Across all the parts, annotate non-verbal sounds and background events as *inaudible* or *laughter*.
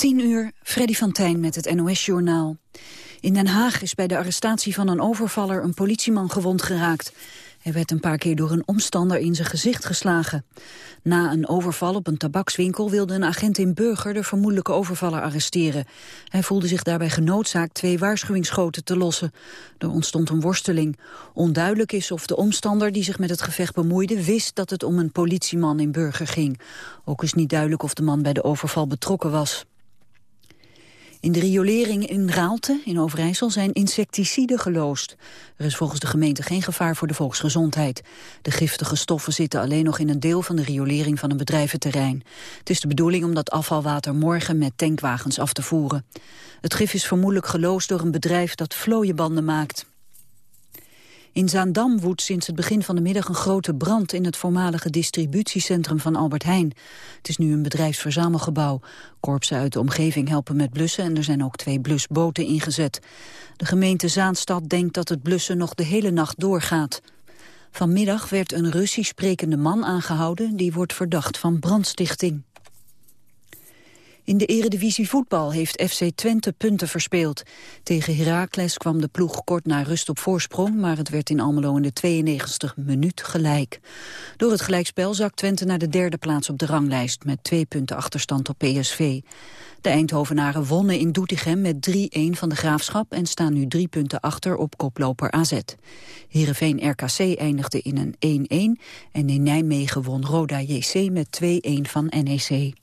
10 uur, Freddy van Tijn met het NOS-journaal. In Den Haag is bij de arrestatie van een overvaller een politieman gewond geraakt. Hij werd een paar keer door een omstander in zijn gezicht geslagen. Na een overval op een tabakswinkel wilde een agent in Burger de vermoedelijke overvaller arresteren. Hij voelde zich daarbij genoodzaakt twee waarschuwingsschoten te lossen. Er ontstond een worsteling. Onduidelijk is of de omstander die zich met het gevecht bemoeide wist dat het om een politieman in Burger ging. Ook is niet duidelijk of de man bij de overval betrokken was. In de riolering in Raalte, in Overijssel, zijn insecticiden geloosd. Er is volgens de gemeente geen gevaar voor de volksgezondheid. De giftige stoffen zitten alleen nog in een deel van de riolering van een bedrijventerrein. Het is de bedoeling om dat afvalwater morgen met tankwagens af te voeren. Het gif is vermoedelijk geloosd door een bedrijf dat vlooienbanden maakt. In Zaandam woedt sinds het begin van de middag een grote brand in het voormalige distributiecentrum van Albert Heijn. Het is nu een bedrijfsverzamelgebouw. Korpsen uit de omgeving helpen met blussen en er zijn ook twee blusboten ingezet. De gemeente Zaanstad denkt dat het blussen nog de hele nacht doorgaat. Vanmiddag werd een Russisch sprekende man aangehouden die wordt verdacht van brandstichting. In de eredivisie voetbal heeft FC Twente punten verspeeld. Tegen Heracles kwam de ploeg kort na rust op voorsprong... maar het werd in Almelo in de 92 minuut gelijk. Door het gelijkspel zakt Twente naar de derde plaats op de ranglijst... met twee punten achterstand op PSV. De Eindhovenaren wonnen in Doetinchem met 3-1 van de Graafschap... en staan nu drie punten achter op koploper AZ. Heerenveen RKC eindigde in een 1-1... en in Nijmegen won Roda JC met 2-1 van NEC.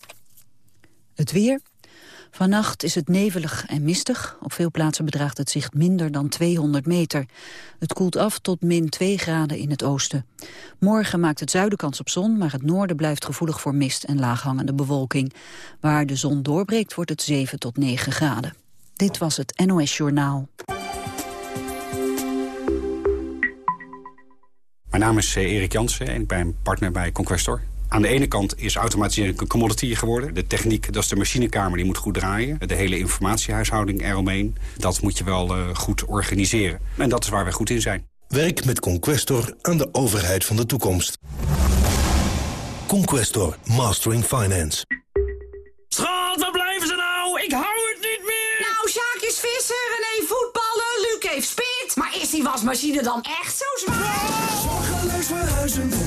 Het weer. Vannacht is het nevelig en mistig. Op veel plaatsen bedraagt het zicht minder dan 200 meter. Het koelt af tot min 2 graden in het oosten. Morgen maakt het zuiden kans op zon, maar het noorden blijft gevoelig voor mist en laaghangende bewolking. Waar de zon doorbreekt wordt het 7 tot 9 graden. Dit was het NOS Journaal. Mijn naam is eh, Erik Jansen en ik ben partner bij Conquestor. Aan de ene kant is automatisering een commodity geworden. De techniek, dat is de machinekamer, die moet goed draaien. De hele informatiehuishouding eromheen, dat moet je wel uh, goed organiseren. En dat is waar wij goed in zijn. Werk met Conquestor aan de overheid van de toekomst. Conquestor, Mastering Finance. Schat, waar blijven ze nou? Ik hou het niet meer! Nou, Sjaak is visser, René voetballen, Luc heeft spit. Maar is die wasmachine dan echt zo zwaar? Zorgeloos verhuizen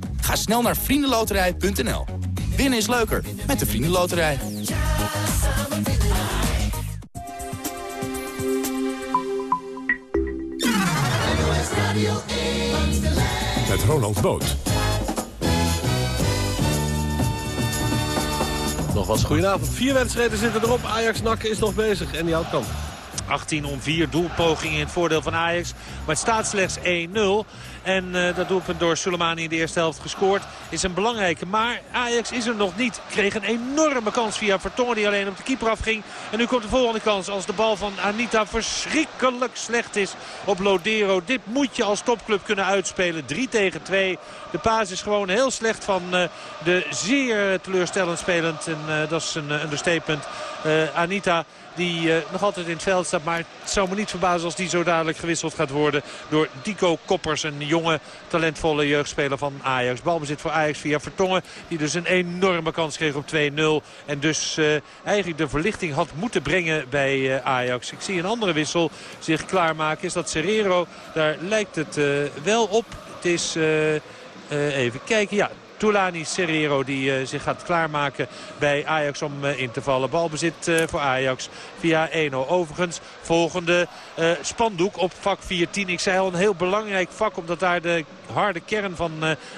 Ga snel naar vriendenloterij.nl. Winnen is leuker met de Vriendenloterij. Met Ronald Boot. Nog wat goedenavond. Vier wedstrijden zitten erop. Ajax Nakken is nog bezig en die houdt kant. 18 om 4 doelpogingen in het voordeel van Ajax. Maar het staat slechts 1-0. En uh, dat doelpunt door Soleimani in de eerste helft gescoord is een belangrijke. Maar Ajax is er nog niet. Kreeg een enorme kans via Vertongen die alleen op de keeper afging. En nu komt de volgende kans als de bal van Anita verschrikkelijk slecht is op Lodero. Dit moet je als topclub kunnen uitspelen. 3 tegen 2. De paas is gewoon heel slecht van uh, de zeer teleurstellend spelend. En uh, dat is een understatement. Anita die uh, nog altijd in het veld staat. Maar het zou me niet verbazen als die zo dadelijk gewisseld gaat worden door Dico Koppers. Een jonge, talentvolle jeugdspeler van Ajax. Balbezit voor Ajax via Vertongen. Die dus een enorme kans kreeg op 2-0. En dus uh, eigenlijk de verlichting had moeten brengen bij uh, Ajax. Ik zie een andere wissel zich klaarmaken. Is dat Serrero. Daar lijkt het wel op. Het is... even kijken. Ja, Tulani Serrero die uh, zich gaat klaarmaken bij Ajax om uh, in te vallen. Balbezit uh, voor Ajax via 1-0. Overigens volgende spandoek op vak 14. Ik zei al een heel belangrijk vak omdat daar de harde kern van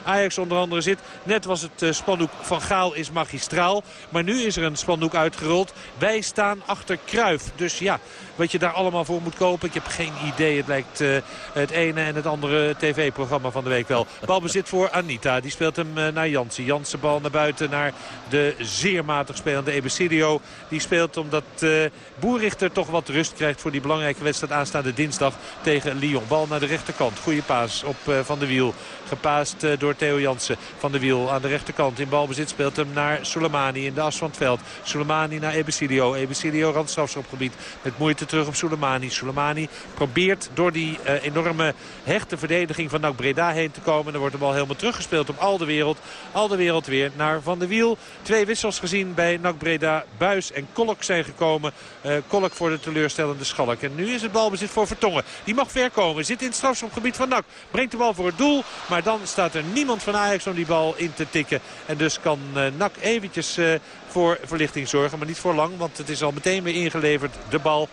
Ajax onder andere zit. Net was het spandoek van Gaal is magistraal. Maar nu is er een spandoek uitgerold. Wij staan achter Kruif. Dus ja, wat je daar allemaal voor moet kopen. Ik heb geen idee. Het lijkt uh, het ene en het andere tv-programma van de week wel. Balbezit voor Anita. Die speelt hem uh, naar Jansen. Jansen bal naar buiten naar de zeer matig spelende Ebesidio. Die speelt omdat uh, Boerichter toch wat rust krijgt voor die belangrijke wedstrijd aanstaande dinsdag tegen Lyon. Bal naar de rechterkant. Goede paas op Van de Wiel. Gepaast door Theo Jansen. Van de Wiel aan de rechterkant in balbezit speelt hem naar Soleimani in de as van het veld. Soleimani naar Ebesidio. Ebesidio randstrafschopgebied met moeite terug op Soleimani. Soleimani probeert door die uh, enorme hechte verdediging van NAC Breda heen te komen. Dan wordt de bal helemaal teruggespeeld op al de wereld. Al de wereld weer naar Van de Wiel. Twee wissels gezien bij NAC Breda. Buis en Kolk zijn gekomen. Uh, Kolk voor de teleurstellende Schalk. En nu is het balbezit voor Vertongen. Die mag ver komen. Zit in het strafschopgebied van NAC. Brengt de bal voor het doel. Maar dan staat er niemand van Ajax om die bal in te tikken. En dus kan uh, NAC eventjes uh, voor verlichting zorgen. Maar niet voor lang. Want het is al meteen weer ingeleverd. De bal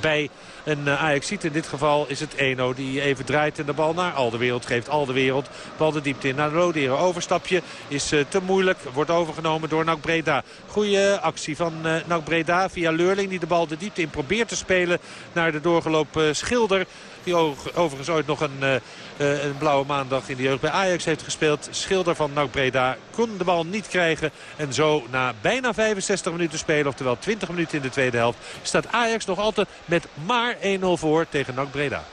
bij een uh, Ajax in dit geval is het Eno die even draait en de bal naar Alderwereld geeft. Alderwereld, bal de diepte in naar Roderen. Overstapje is te moeilijk, wordt overgenomen door Nak Breda. Goeie actie van Nak Breda via Leurling die de bal de diepte in probeert te spelen naar de doorgelopen Schilder. Die overigens ooit nog een, uh, een blauwe maandag in de jeugd bij Ajax heeft gespeeld. Schilder van NAC Breda kon de bal niet krijgen. En zo na bijna 65 minuten spelen, oftewel 20 minuten in de tweede helft... staat Ajax nog altijd met maar 1-0 voor tegen NAC Breda.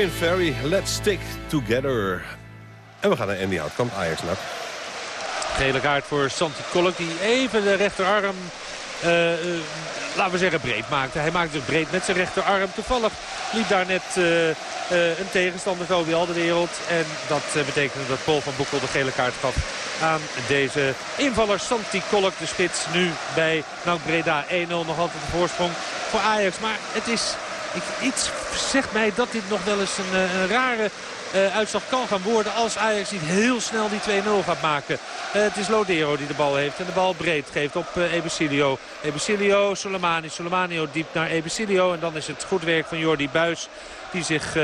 Brian Ferry, Let's Stick Together. En we gaan naar Andy Houtkamp, Ajax nak. Gele kaart voor Santi Kolk die even de rechterarm, uh, uh, laten we zeggen, breed maakte. Hij maakte zich breed met zijn rechterarm. Toevallig liep daar net uh, een tegenstander, Toby Alderwereld. En dat betekende dat Paul van Boekel de gele kaart gaf aan deze invaller Santi Kolk. De spits nu bij NAC Breda 1-0 nog altijd de voorsprong voor Ajax. Maar het is ik, iets zegt mij dat dit nog wel eens een, een rare uh, uitslag kan gaan worden als Ajax niet heel snel die 2-0 gaat maken. Uh, het is Lodero die de bal heeft en de bal breed geeft op uh, Ebesilio. Ebesilio, Soleimani, Soleimani diep naar Ebesilio. En dan is het goed werk van Jordi Buis die zich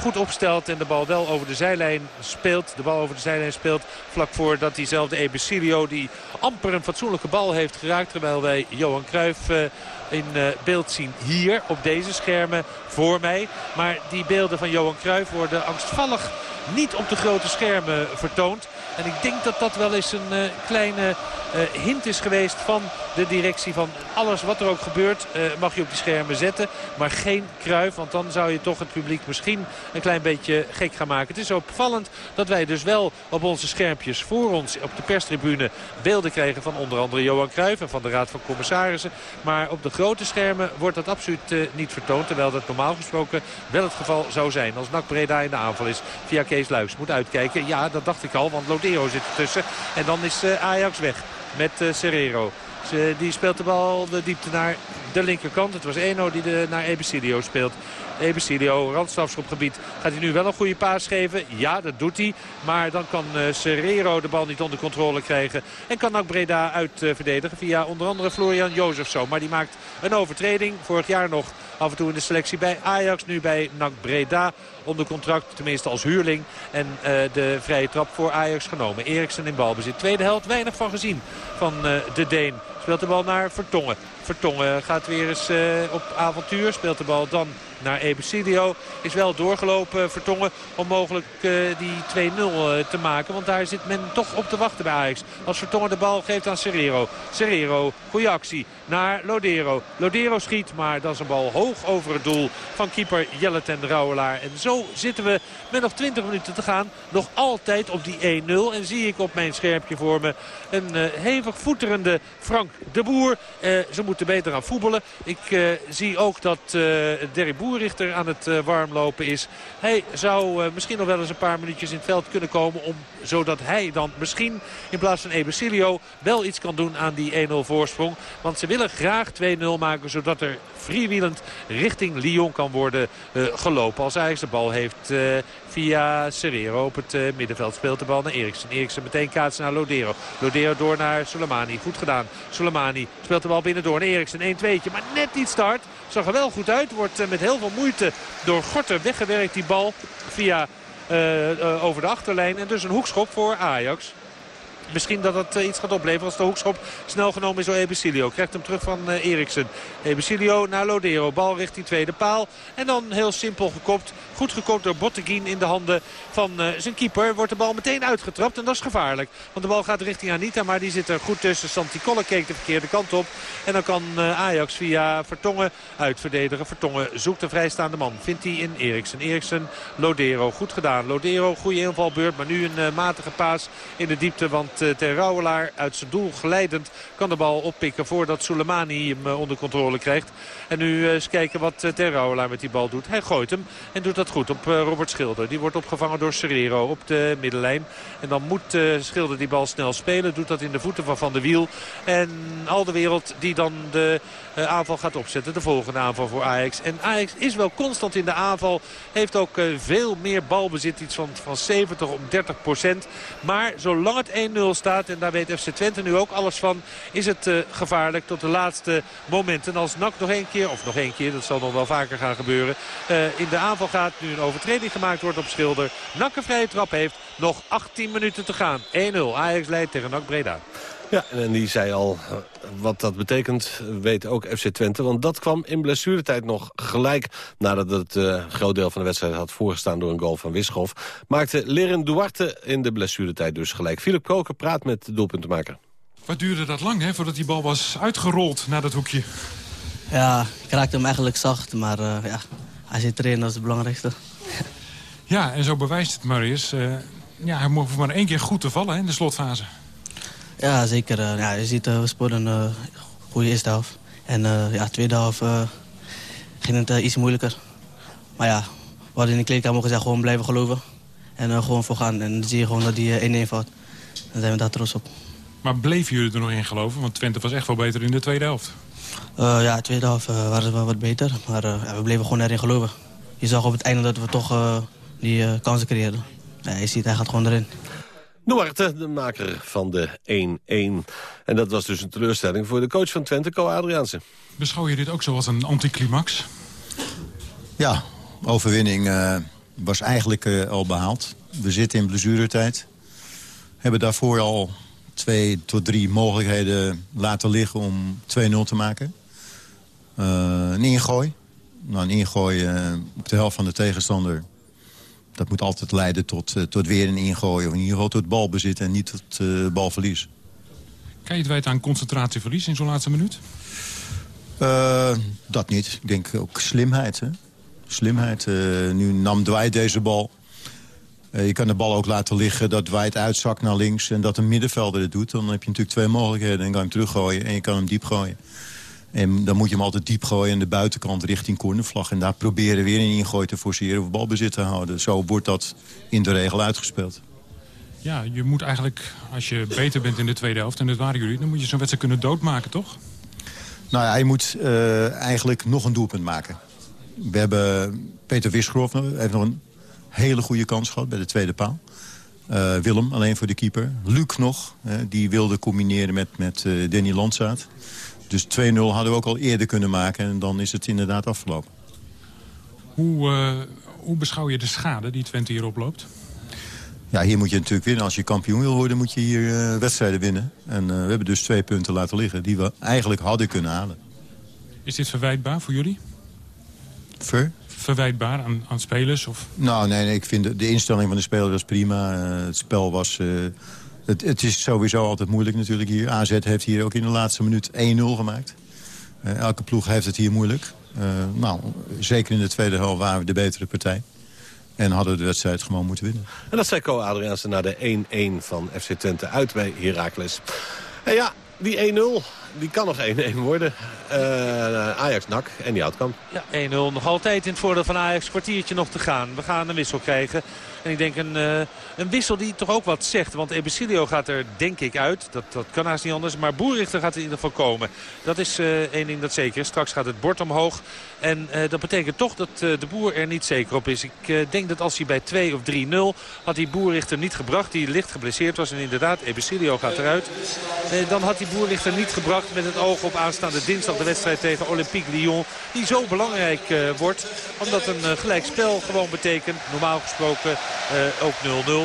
goed opstelt en de bal wel over de zijlijn speelt. De bal over de zijlijn speelt vlak voordat diezelfde Ebesilio die amper een fatsoenlijke bal heeft geraakt. Terwijl wij Johan Cruijff in beeld zien hier op deze schermen voor mij. Maar die beelden van Johan Cruijff worden angstvallig niet op de grote schermen vertoond. En ik denk dat dat wel eens een uh, kleine uh, hint is geweest van de directie. Van alles wat er ook gebeurt uh, mag je op die schermen zetten. Maar geen kruif, want dan zou je toch het publiek misschien een klein beetje gek gaan maken. Het is opvallend dat wij dus wel op onze schermpjes voor ons op de perstribune beelden krijgen van onder andere Johan Cruijff en van de Raad van Commissarissen. Maar op de grote schermen wordt dat absoluut niet vertoond. Terwijl dat normaal gesproken wel het geval zou zijn. Als NAC Breda in de aanval is via Kees Luiks moet uitkijken. Ja, dat dacht ik al, want Zit ertussen. En dan is Ajax weg met Serrero. Die speelt de bal de diepte naar de linkerkant. Het was Eno die de, naar Ebesilio speelt. Ebesilio, randstrafschopgebied. Gaat hij nu wel een goede paas geven? Ja, dat doet hij. Maar dan kan uh, Serrero de bal niet onder controle krijgen. En kan ook Breda uitverdedigen uh, via onder andere Florian Jozefso. Maar die maakt een overtreding. Vorig jaar nog af en toe in de selectie bij Ajax. Nu bij NAC Breda onder contract, tenminste als huurling. En uh, de vrije trap voor Ajax genomen. Eriksen in balbezit. Tweede helft weinig van gezien van de Deen. Speelt de bal naar Vertongen. Vertongen gaat weer eens uh, op avontuur. Speelt de bal dan naar Ebesilio. Is wel doorgelopen Vertongen om mogelijk uh, die 2-0 uh, te maken. Want daar zit men toch op te wachten bij Ajax. Als Vertongen de bal geeft aan Serrero. Serrero, goede actie naar Lodero. Lodero schiet, maar dat is een bal hoog over het doel van keeper Jelle ten Rouwelaar. En zo zitten we met nog 20 minuten te gaan. Nog altijd op die 1-0. En zie ik op mijn schermpje voor me een hevig voeterende Frank de Boer. ze moeten beter gaan Ik zie ook dat Derek Boerrichter aan het uh, warmlopen is. Hij zou uh, misschien nog wel eens een paar minuutjes in het veld kunnen komen. Om, zodat hij dan misschien in plaats van Ebesilio wel iets kan doen aan die 1-0 voorsprong. Want ze willen graag 2-0 maken zodat er freewheelend richting Lyon kan worden uh, gelopen. Als Ajax de bal heeft via Serrero op het uh, middenveld. Speelt de bal naar Eriksen. Eriksen meteen kaatsen naar Lodero. Lodero door naar Soleimani. Goed gedaan. Soleimani speelt de bal binnendoor naar Eriksen. 1-2'tje, maar net niet start. Zag er wel goed uit. Wordt uh, met heel veel moeite door Gorter weggewerkt die bal via uh, over de achterlijn. En dus een hoekschop voor Ajax. Misschien dat het uh, iets gaat opleveren als de hoekschop snel genomen is door Ebesilio. Krijgt hem terug van uh, Eriksen. Ebesilio naar Lodero. Bal richting tweede paal. En dan heel simpel gekopt. Goed gekopt door Botteguin in de handen van uh, zijn keeper. Wordt de bal meteen uitgetrapt en dat is gevaarlijk. Want de bal gaat richting Anita, maar die zit er goed tussen. Santi Kolle keek de verkeerde kant op. En dan kan Ajax via Vertongen uitverdedigen. Vertongen zoekt een vrijstaande man. Vindt hij in Eriksen. Eriksen, Lodero. Goed gedaan. Lodero, goede invalbeurt. Maar nu een matige paas in de diepte. Want Ter Rouwelaar uit zijn doel geleidend kan de bal oppikken voordat Soleimani hem onder controle krijgt. En nu eens kijken wat Ter Rouwelaar met die bal doet. Hij gooit hem en doet dat goed op Robert Schilder. Die wordt opgevangen door Serrero op de middenlijn. En dan moet Schilder die bal snel spelen. Doet dat in de voeten van Van der Wiel. En al de wereld die dan de aanval gaat opzetten. De volgende aanval voor Ajax. En Ajax is wel constant in de aanval. Heeft ook veel meer balbezit. Iets van, van 70 om 30 procent. Maar zolang het 1-0 staat. En daar weet FC Twente nu ook alles van. Is het uh, gevaarlijk tot de laatste momenten. Als NAC nog één keer, of nog één keer, dat zal nog wel vaker gaan gebeuren. Uh, in de aanval gaat. Nu een overtreding gemaakt wordt op Schilder. NAC een vrije trap heeft. Nog 18 minuten te gaan. 1-0. Ajax leidt tegen NAC Breda. Ja, en die zei al wat dat betekent, weet ook FC Twente. Want dat kwam in blessuretijd nog gelijk... nadat het uh, groot deel van de wedstrijd had voorgestaan door een goal van Wischoff. Maakte Leren Duarte in de blessuretijd dus gelijk. Philip Koker praat met de doelpuntenmaker. Wat duurde dat lang, hè, voordat die bal was uitgerold naar dat hoekje? Ja, ik raakte hem eigenlijk zacht, maar uh, ja, hij zit erin, dat is het belangrijkste. ja, en zo bewijst het Marius. Uh, ja, hij mocht maar één keer goed te vallen hè, in de slotfase. Ja, zeker. Uh, ja, je ziet, uh, we sporen een uh, goede eerste helft. En ja, tweede helft ging het iets moeilijker. Maar ja, we hadden in de kleedkamer gezegd gewoon blijven geloven. En gewoon voor gaan. En dan zie je gewoon dat die 1-1 valt. Dan zijn we daar trots op. Maar bleven jullie er nog in geloven? Want Twente was echt wel beter in de tweede helft. Uh, ja, de tweede helft uh, waren we wel wat beter. Maar uh, ja, we bleven gewoon erin geloven. Je zag op het einde dat we toch die kansen creëerden. Ja, je ziet, hij gaat gewoon erin. Duarte, de maker van de 1-1. En dat was dus een teleurstelling voor de coach van Twente, Co Adriaanse. Beschouw je dit ook zo als een anticlimax? Ja, overwinning was eigenlijk al behaald. We zitten in blessuretijd. Hebben daarvoor al twee tot drie mogelijkheden laten liggen om 2-0 te maken. Uh, een ingooi. Nou, een ingooi uh, op de helft van de tegenstander... dat moet altijd leiden tot, uh, tot weer een ingooi... of in ieder geval tot balbezit en niet tot balverlies. Kan je het wijten aan concentratieverlies in zo'n laatste minuut? dat niet. Ik denk ook slimheid. Hè? Slimheid. nu nam Dwight deze bal eh, je kan de bal ook laten liggen, dat White uitzakt naar links... en dat een middenvelder het doet. Dan heb je natuurlijk twee mogelijkheden. Dan kan je hem teruggooien en je kan hem diep gooien. En dan moet je hem altijd diep gooien aan de buitenkant richting cornervlag. En daar proberen weer een ingooi te forceren of balbezit te houden. Zo wordt dat in de regel uitgespeeld. Ja, je moet eigenlijk, als je beter bent in de tweede helft... en dat waren jullie, dan moet je zo'n wedstrijd kunnen doodmaken, toch? Nou ja, je moet uh, eigenlijk nog een doelpunt maken. We hebben Peter Wisgrof heeft nog een hele goede kans gehad bij de tweede paal. Uh, Willem, alleen voor de keeper. Luc nog, die wilde combineren met, met Danny Landzaat. Dus 2-0 hadden we ook al eerder kunnen maken en dan is het inderdaad afgelopen. Hoe, uh, hoe beschouw je de schade die Twente hier oploopt? Ja, hier moet je natuurlijk winnen. Als je kampioen wil worden, moet je hier wedstrijden winnen. En we hebben dus twee punten laten liggen die we eigenlijk hadden kunnen halen. Is dit verwijtbaar voor jullie? Ver? verwijtbaar aan, aan spelers? Of? Nou, nee, nee ik vind de, de instelling van de speler was prima. Het spel was... Uh, het, het, is sowieso altijd moeilijk natuurlijk hier. AZ heeft hier ook in de laatste minuut 1-0 gemaakt. Uh, elke ploeg heeft het hier moeilijk. nou, zeker in de tweede helft waren we de betere partij. En hadden we de wedstrijd gewoon moeten winnen. En dat zei Co Adriaanse na de 1-1 van FC Twente uit bij Heracles. En ja, die 1-0 die kan nog 1-1 worden. Uh, Ajax-Nak en die Houtkamp. Ja, 1-0 nog altijd in het voordeel van Ajax. Kwartiertje nog te gaan. We gaan een wissel krijgen. En ik denk een, uh, een wissel die toch ook wat zegt. Want Ebesilio gaat er denk ik uit. Dat, dat kan haast niet anders. Maar Boerichter gaat er in ieder geval komen. Dat is uh, één ding dat zeker is. Straks gaat het bord omhoog. En uh, dat betekent toch dat de boer er niet zeker op is. Ik denk dat als hij bij 2 of 3-0 had die Boerichter niet gebracht. Die licht geblesseerd was. En inderdaad, Ebesilio gaat eruit. dan had die Boerichter niet gebracht met het oog op aanstaande dinsdag de wedstrijd tegen Olympique Lyon. Die zo belangrijk wordt. Omdat een gelijkspel gewoon betekent. Normaal gesproken ook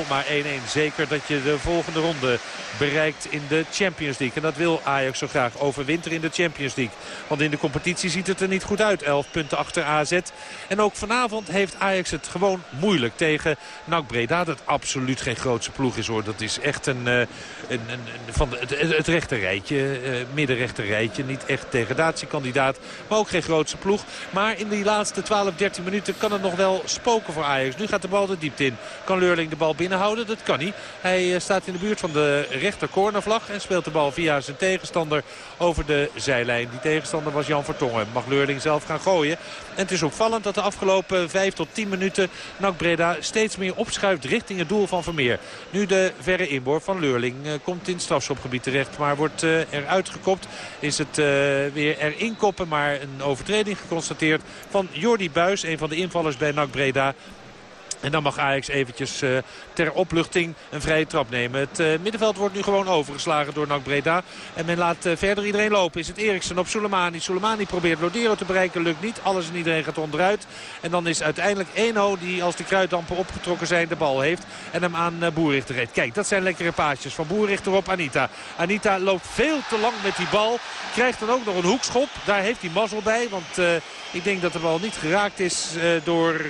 0-0, maar 1-1 zeker dat je de volgende ronde bereikt in de Champions League. En dat wil Ajax zo graag overwinteren in de Champions League. Want in de competitie ziet het er niet goed uit. 11 punten achter AZ. En ook vanavond heeft Ajax het gewoon moeilijk tegen NAC Breda. Dat absoluut geen grootste ploeg is hoor. Dat is echt een, uh, een, een, van het, het rechte rijtje. Uh, middenrechte rijtje. Niet echt degradatiekandidaat. Maar ook geen grootste ploeg. Maar in die laatste 12, 13 minuten kan het nog wel spoken voor Ajax. Nu gaat de bal de diepte in. Kan Leurling de bal binnenhouden? Dat kan niet. Hij uh, staat in de buurt van de rechter cornervlag. En speelt de bal via zijn tegenstander over de zijlijn. Die tegenstander was Jan Vertongen. Mag Leurling zelf gaan gooien. En het is opvallend dat de afgelopen 5 tot 10 minuten NAC Breda steeds meer opschuift richting het doel van Vermeer. Nu de verre inboor van Leurling uh, komt in het strafschopgebied terecht. Maar wordt uh, eruit gekopt. Is het weer erin koppen. Maar een overtreding geconstateerd van Jordi Buis. Een van de invallers bij NAC Breda. En dan mag Ajax eventjes uh, ter opluchting een vrije trap nemen. Het uh, middenveld wordt nu gewoon overgeslagen door NAC Breda. En men laat uh, verder iedereen lopen. Is het Eriksen op Soleimani. Soleimani probeert Lodero te bereiken. Lukt niet. Alles en iedereen gaat onderuit. En dan is uiteindelijk Eno die als die kruiddampen opgetrokken zijn de bal heeft. En hem aan Boerichter reed. Kijk, dat zijn lekkere paasjes van Boerichter op Anita. Anita loopt veel te lang met die bal. Krijgt dan ook nog een hoekschop. Daar heeft hij mazzel bij. Want ik denk dat de bal niet geraakt is door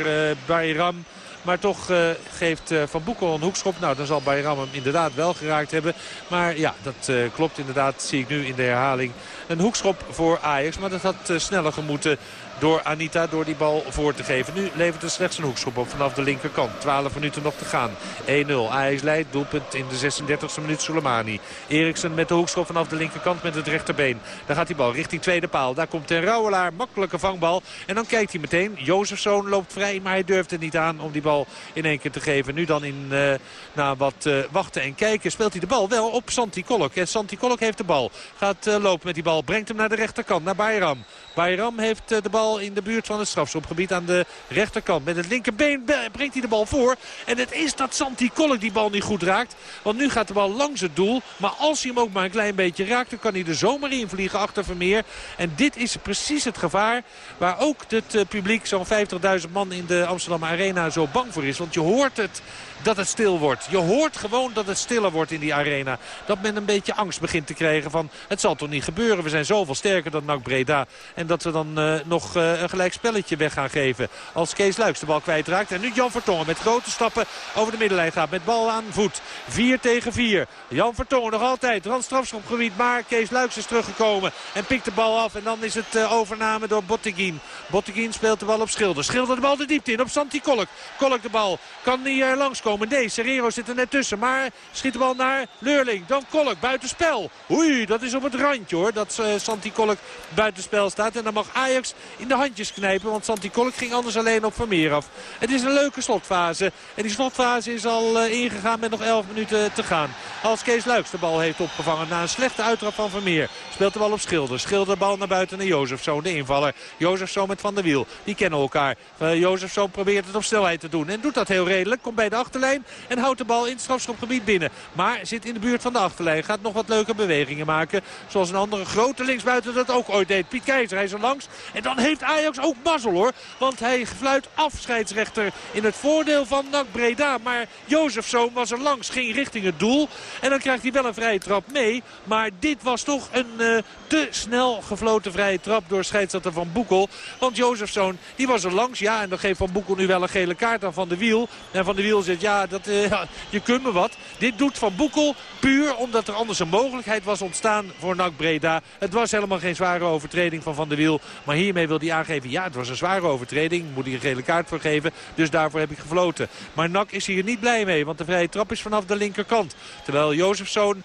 Bayram. Maar toch uh, geeft uh, Van Boekel een hoekschop. Nou, dan zal Bayram hem inderdaad wel geraakt hebben. Maar ja, dat uh, klopt inderdaad. Zie ik nu in de herhaling. Een hoekschop voor Ajax. Maar dat had sneller gemoeten door Anita door die bal voor te geven. Nu levert het slechts een hoekschop op vanaf de linkerkant. 12 minuten nog te gaan. 1-0. Ajax leidt. Doelpunt in de 36e minuut Soleimani. Eriksen met de hoekschop vanaf de linkerkant met het rechterbeen. Daar gaat die bal richting tweede paal. Daar komt ten Rauwelaar. Makkelijke vangbal. En dan kijkt hij meteen. Jozefzoon loopt vrij. Maar hij durft er niet aan om die bal in één keer te geven. Nu dan in, uh, na wat uh, wachten en kijken speelt hij de bal wel op Santi Kolk. En Santi Kolk heeft de bal. Gaat uh, lopen met die bal. Brengt hem naar de rechterkant, naar Bayram. Bayram heeft de bal in de buurt van het strafschopgebied aan de rechterkant. Met het linkerbeen brengt hij de bal voor. En het is dat Santi Kolk die bal niet goed raakt. Want nu gaat de bal langs het doel. Maar als hij hem ook maar een klein beetje raakt, dan kan hij er zomaar in vliegen achter Vermeer. En dit is precies het gevaar waar ook het publiek, zo'n 50.000 man in de Amsterdam Arena, zo bang voor is. Want je hoort het dat het stil wordt. Je hoort gewoon dat het stiller wordt in die arena. Dat men een beetje angst begint te krijgen van het zal toch niet gebeuren. We zijn zoveel sterker dan NAC Breda. En dat we dan uh, nog uh, een gelijk spelletje weg gaan geven. Als Kees Luiks de bal kwijtraakt. En nu Jan Vertongen met grote stappen over de middenlijn gaat. Met bal aan voet. 4 tegen 4. Jan Vertongen nog altijd. Randstrafschopgebied. Maar Kees Luiks is teruggekomen. En pikt de bal af. En dan is het uh, overname door Botteguin. Botteguin speelt de bal op Schilder. Schilder de bal de diepte in op Santi Kolk. Kolk de bal. Kan niet er langskomen komen. Nee, Serrero zit er net tussen. Maar schiet de bal naar Leurling. Dan Kolk buitenspel. Oei, dat is op het randje hoor. Dat uh, Santi Kolk buitenspel staat. En dan mag Ajax in de handjes knijpen. Want Santi Kolk ging anders alleen op Vermeer af. Het is een leuke slotfase. En die slotfase is al uh, ingegaan met nog 11 minuten te gaan. Als Kees Luiks de bal heeft opgevangen na een slechte uittrap van Vermeer. Speelt de bal op Schilder. Schilder de bal naar buiten naar Jozefzoon, de invaller. Jozefzoon met Van der Wiel. Die kennen elkaar. Uh, Jozefzoon probeert het op snelheid te doen. En doet dat heel redelijk. Komt bij de achterlijn En houdt de bal in het strafschopgebied binnen. Maar zit in de buurt van de achterlijn. Gaat nog wat leuke bewegingen maken. Zoals een andere grote linksbuiten dat ook ooit deed. Piet Keizer, hij is er langs. En dan heeft Ajax ook mazzel hoor. Want hij fluit afscheidsrechter in het voordeel van NAC Breda. Maar Jozefzoon was er langs. Ging richting het doel. En dan krijgt hij wel een vrije trap mee. Maar dit was toch een uh, te snel gefloten vrije trap door scheidsrechter Van Boekel. Want Jozefzoon die was er langs. Ja, en dan geeft Van Boekel nu wel een gele kaart aan Van de Wiel. En Van de Wiel zegt ja, uh, ja, je kunt me wat. Dit doet Van Boekel puur omdat er anders een mogelijkheid was ontstaan voor NAC Breda. Het was helemaal geen zware overtreding van Van der Wiel. Maar hiermee wil hij aangeven, ja het was een zware overtreding. Moet hij een gele kaart voor geven. Dus daarvoor heb ik gefloten. Maar NAC is hier niet blij mee. Want de vrije trap is vanaf de linkerkant. Terwijl Jozefzoon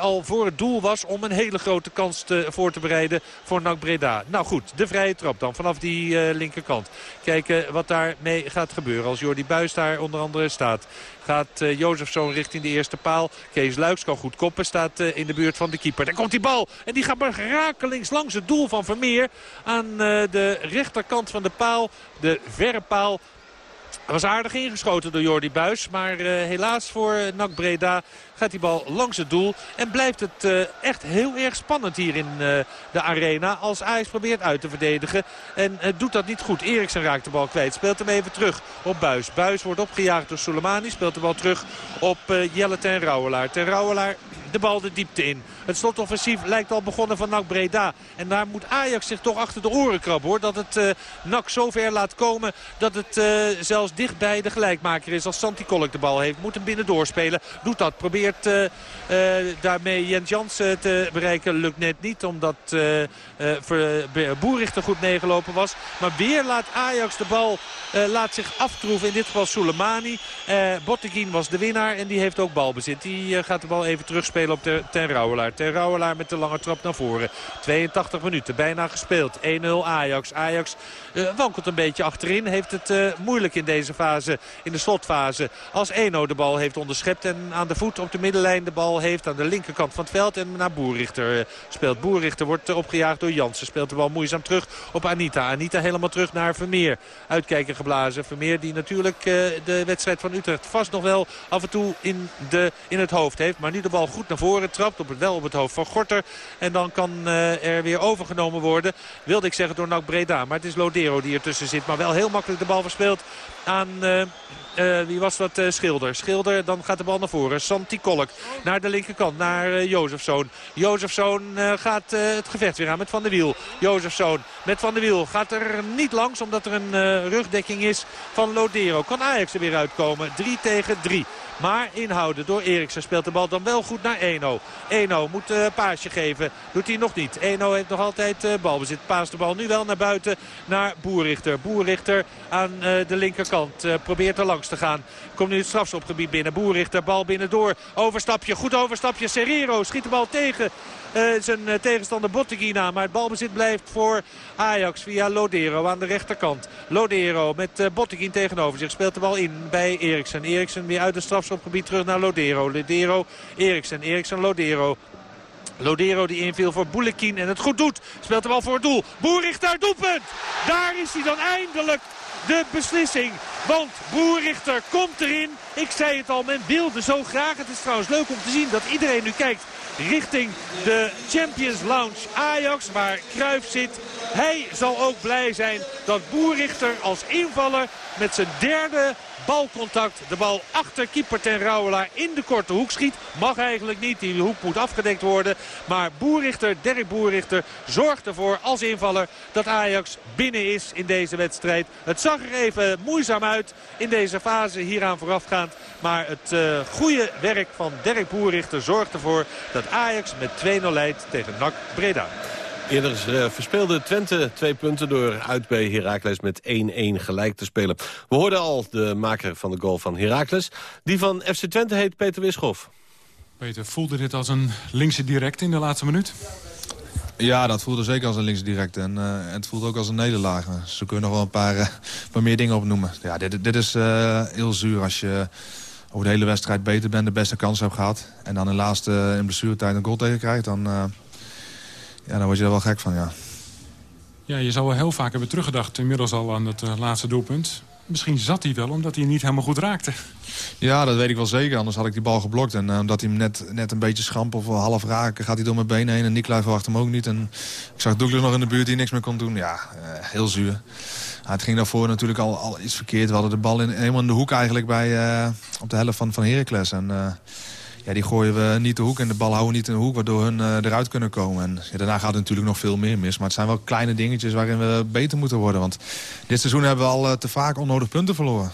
al voor het doel was om een hele grote kans te, voor te bereiden voor NAC Breda. Nou goed, de vrije trap dan vanaf die uh, linkerkant. Kijken wat daarmee gaat gebeuren als Jordi Buis daar onder andere staat. Gaat uh, Jozefzoon richting de eerste paal. Kees Luiks kan goed koppen, staat in de buurt van de keeper. Daar komt die bal en die gaat maar rakelings langs het doel van Vermeer. Aan de rechterkant van de paal, de verre paal was aardig ingeschoten door Jordi Buis. Maar helaas voor NAC Breda gaat die bal langs het doel. En blijft het uh, echt heel erg spannend hier in uh, de arena. Als Ajax probeert uit te verdedigen. En doet dat niet goed. Eriksen raakt de bal kwijt. Speelt hem even terug op Buis. Buis wordt opgejaagd door Soleimani. Speelt de bal terug op Jelle ten Rouwelaar. Ten Rouwelaar de bal de diepte in. Het slotoffensief lijkt al begonnen van NAC Breda. En daar moet Ajax zich toch achter de oren krabben hoor. Dat het uh, NAC zover laat komen dat het uh, zelfs dicht bij de gelijkmaker is. Als Santi Kolk de bal heeft. Moet hem binnen doorspelen. Doet dat. Probeert uh, daarmee Jens Jansen te bereiken. Lukt net niet omdat Boerichter goed meegelopen was. Maar weer laat Ajax de bal laat zich aftroeven. In dit geval Soleimani. Botteguin was de winnaar en die heeft ook balbezit. Die gaat de bal even terugspelen op de Ten Rouwelaar. Ten Rouwelaar met de lange trap naar voren. 82 minuten, bijna gespeeld. 1-0 Ajax. Ajax wankelt een beetje achterin. Heeft het moeilijk in deze fase, in de slotfase. Als Eno de bal heeft onderschept en aan de voet op de middenlijn de bal heeft aan de linkerkant van het veld. En naar Boerrichter speelt. Boerrichter wordt opgejaagd door Jansen. Speelt de bal moeizaam terug op Anita. Anita helemaal terug naar Vermeer. Uitkijken geblazen. Vermeer die natuurlijk de wedstrijd van Utrecht vast nog wel af en toe in, de, in het hoofd heeft. Maar nu de bal goed naar voren trapt. Op het, wel op het hoofd van Gorter. En dan kan uh, er weer overgenomen worden. Wilde ik zeggen door NAC Breda. Maar het is Lodero die ertussen zit. Maar wel heel makkelijk de bal verspeelt aan... Uh, wie was dat? Uh, Schilder. Schilder, dan gaat de bal naar voren. Santi Kolk naar de linkerkant, naar uh. Jozefzoon gaat het gevecht weer aan met Van der Wiel. Jozefzoon met Van der Wiel gaat er niet langs omdat er een rugdekking is van Lodero. Kan Ajax er weer uitkomen. 3 tegen 3. Maar inhouden door Eriksen speelt de bal dan wel goed naar Eno. Eno moet uh, paasje geven. Doet hij nog niet. Eno heeft nog altijd uh, balbezit. Paast de bal nu wel naar buiten naar Boerrichter. Boerrichter aan uh, de linkerkant. probeert er langs te gaan. Komt nu het strafschopgebied binnen. Boerrichter bal binnendoor. Overstapje. Goed overstapje. Serrero schiet de bal tegen. Uh, zijn uh, tegenstander Botteguina. Maar het balbezit blijft voor Ajax via Lodero aan de rechterkant. Lodero met uh, tegenover zich. Speelt de bal in bij Eriksen. Eriksen weer uit het strafschopgebied terug naar Lodero. Lodero, Eriksen. Eriksen, Lodero. Lodero die inviel voor Boulekin en het goed doet. Speelt de bal voor het doel. Boerichter doelpunt. Daar is hij dan eindelijk de beslissing. Want Boerrichter komt erin. Ik zei het al, men wilde zo graag. Het is trouwens leuk om te zien dat iedereen nu kijkt richting de Champions Lounge Ajax waar Cruijff zit. Hij zal ook blij zijn dat Boerrichter als invaller met zijn derde balcontact. De bal achter keeper ten Rouwelaar in de korte hoek schiet. Mag eigenlijk niet, die hoek moet afgedekt worden. Maar Boerrichter, Dirk Boerrichter zorgt ervoor als invaller dat Ajax binnen is in deze wedstrijd. Het zag er even moeizaam uit in deze fase hieraan voorafgaand. Maar het uh, goede werk van Dirk Boerrichter zorgt ervoor dat Ajax met 2-0 leidt tegen NAC Breda. Eerder uh, verspeelde Twente twee punten door uit bij Heracles met 1-1 gelijk te spelen. We hoorden al de maker van de goal van Heracles. Die van FC Twente heet Peter Wischoff. Peter, voelde dit als een linkse direct in de laatste minuut? Ja, dat voelde zeker als een linkse direct. En uh, het voelt ook als een nederlaag. Zo kun je nog wel een paar, uh, paar meer dingen opnoemen. Ja, dit, dit is heel zuur als je over de hele wedstrijd beter bent, de beste kans hebt gehad. En dan in de laatste in blessuretijd een goal tegen krijgt. Dan, ja, dan word je er wel gek van, ja. Ja, je zou wel heel vaak hebben teruggedacht inmiddels al aan het uh, laatste doelpunt. Misschien zat hij wel omdat hij niet helemaal goed raakte. Ja, dat weet ik wel zeker. Anders had ik die bal geblokt. En uh, omdat hij hem net, net een beetje schamp of half raken... gaat hij door mijn benen heen. En Nicolai verwacht hem ook niet. En ik zag Douglas nog in de buurt die niks meer kon doen. Ja, uh, heel zuur. het ging daarvoor natuurlijk al, al iets verkeerd. We hadden de bal in, helemaal in de hoek eigenlijk bij, op de helft van, van Heracles. En ja, die gooien we niet de hoek en de bal houden we niet in de hoek... waardoor hun uh, eruit kunnen komen. En ja, daarna gaat het natuurlijk nog veel meer mis. Maar het zijn wel kleine dingetjes waarin we beter moeten worden. Want dit seizoen hebben we al uh, te vaak onnodig punten verloren.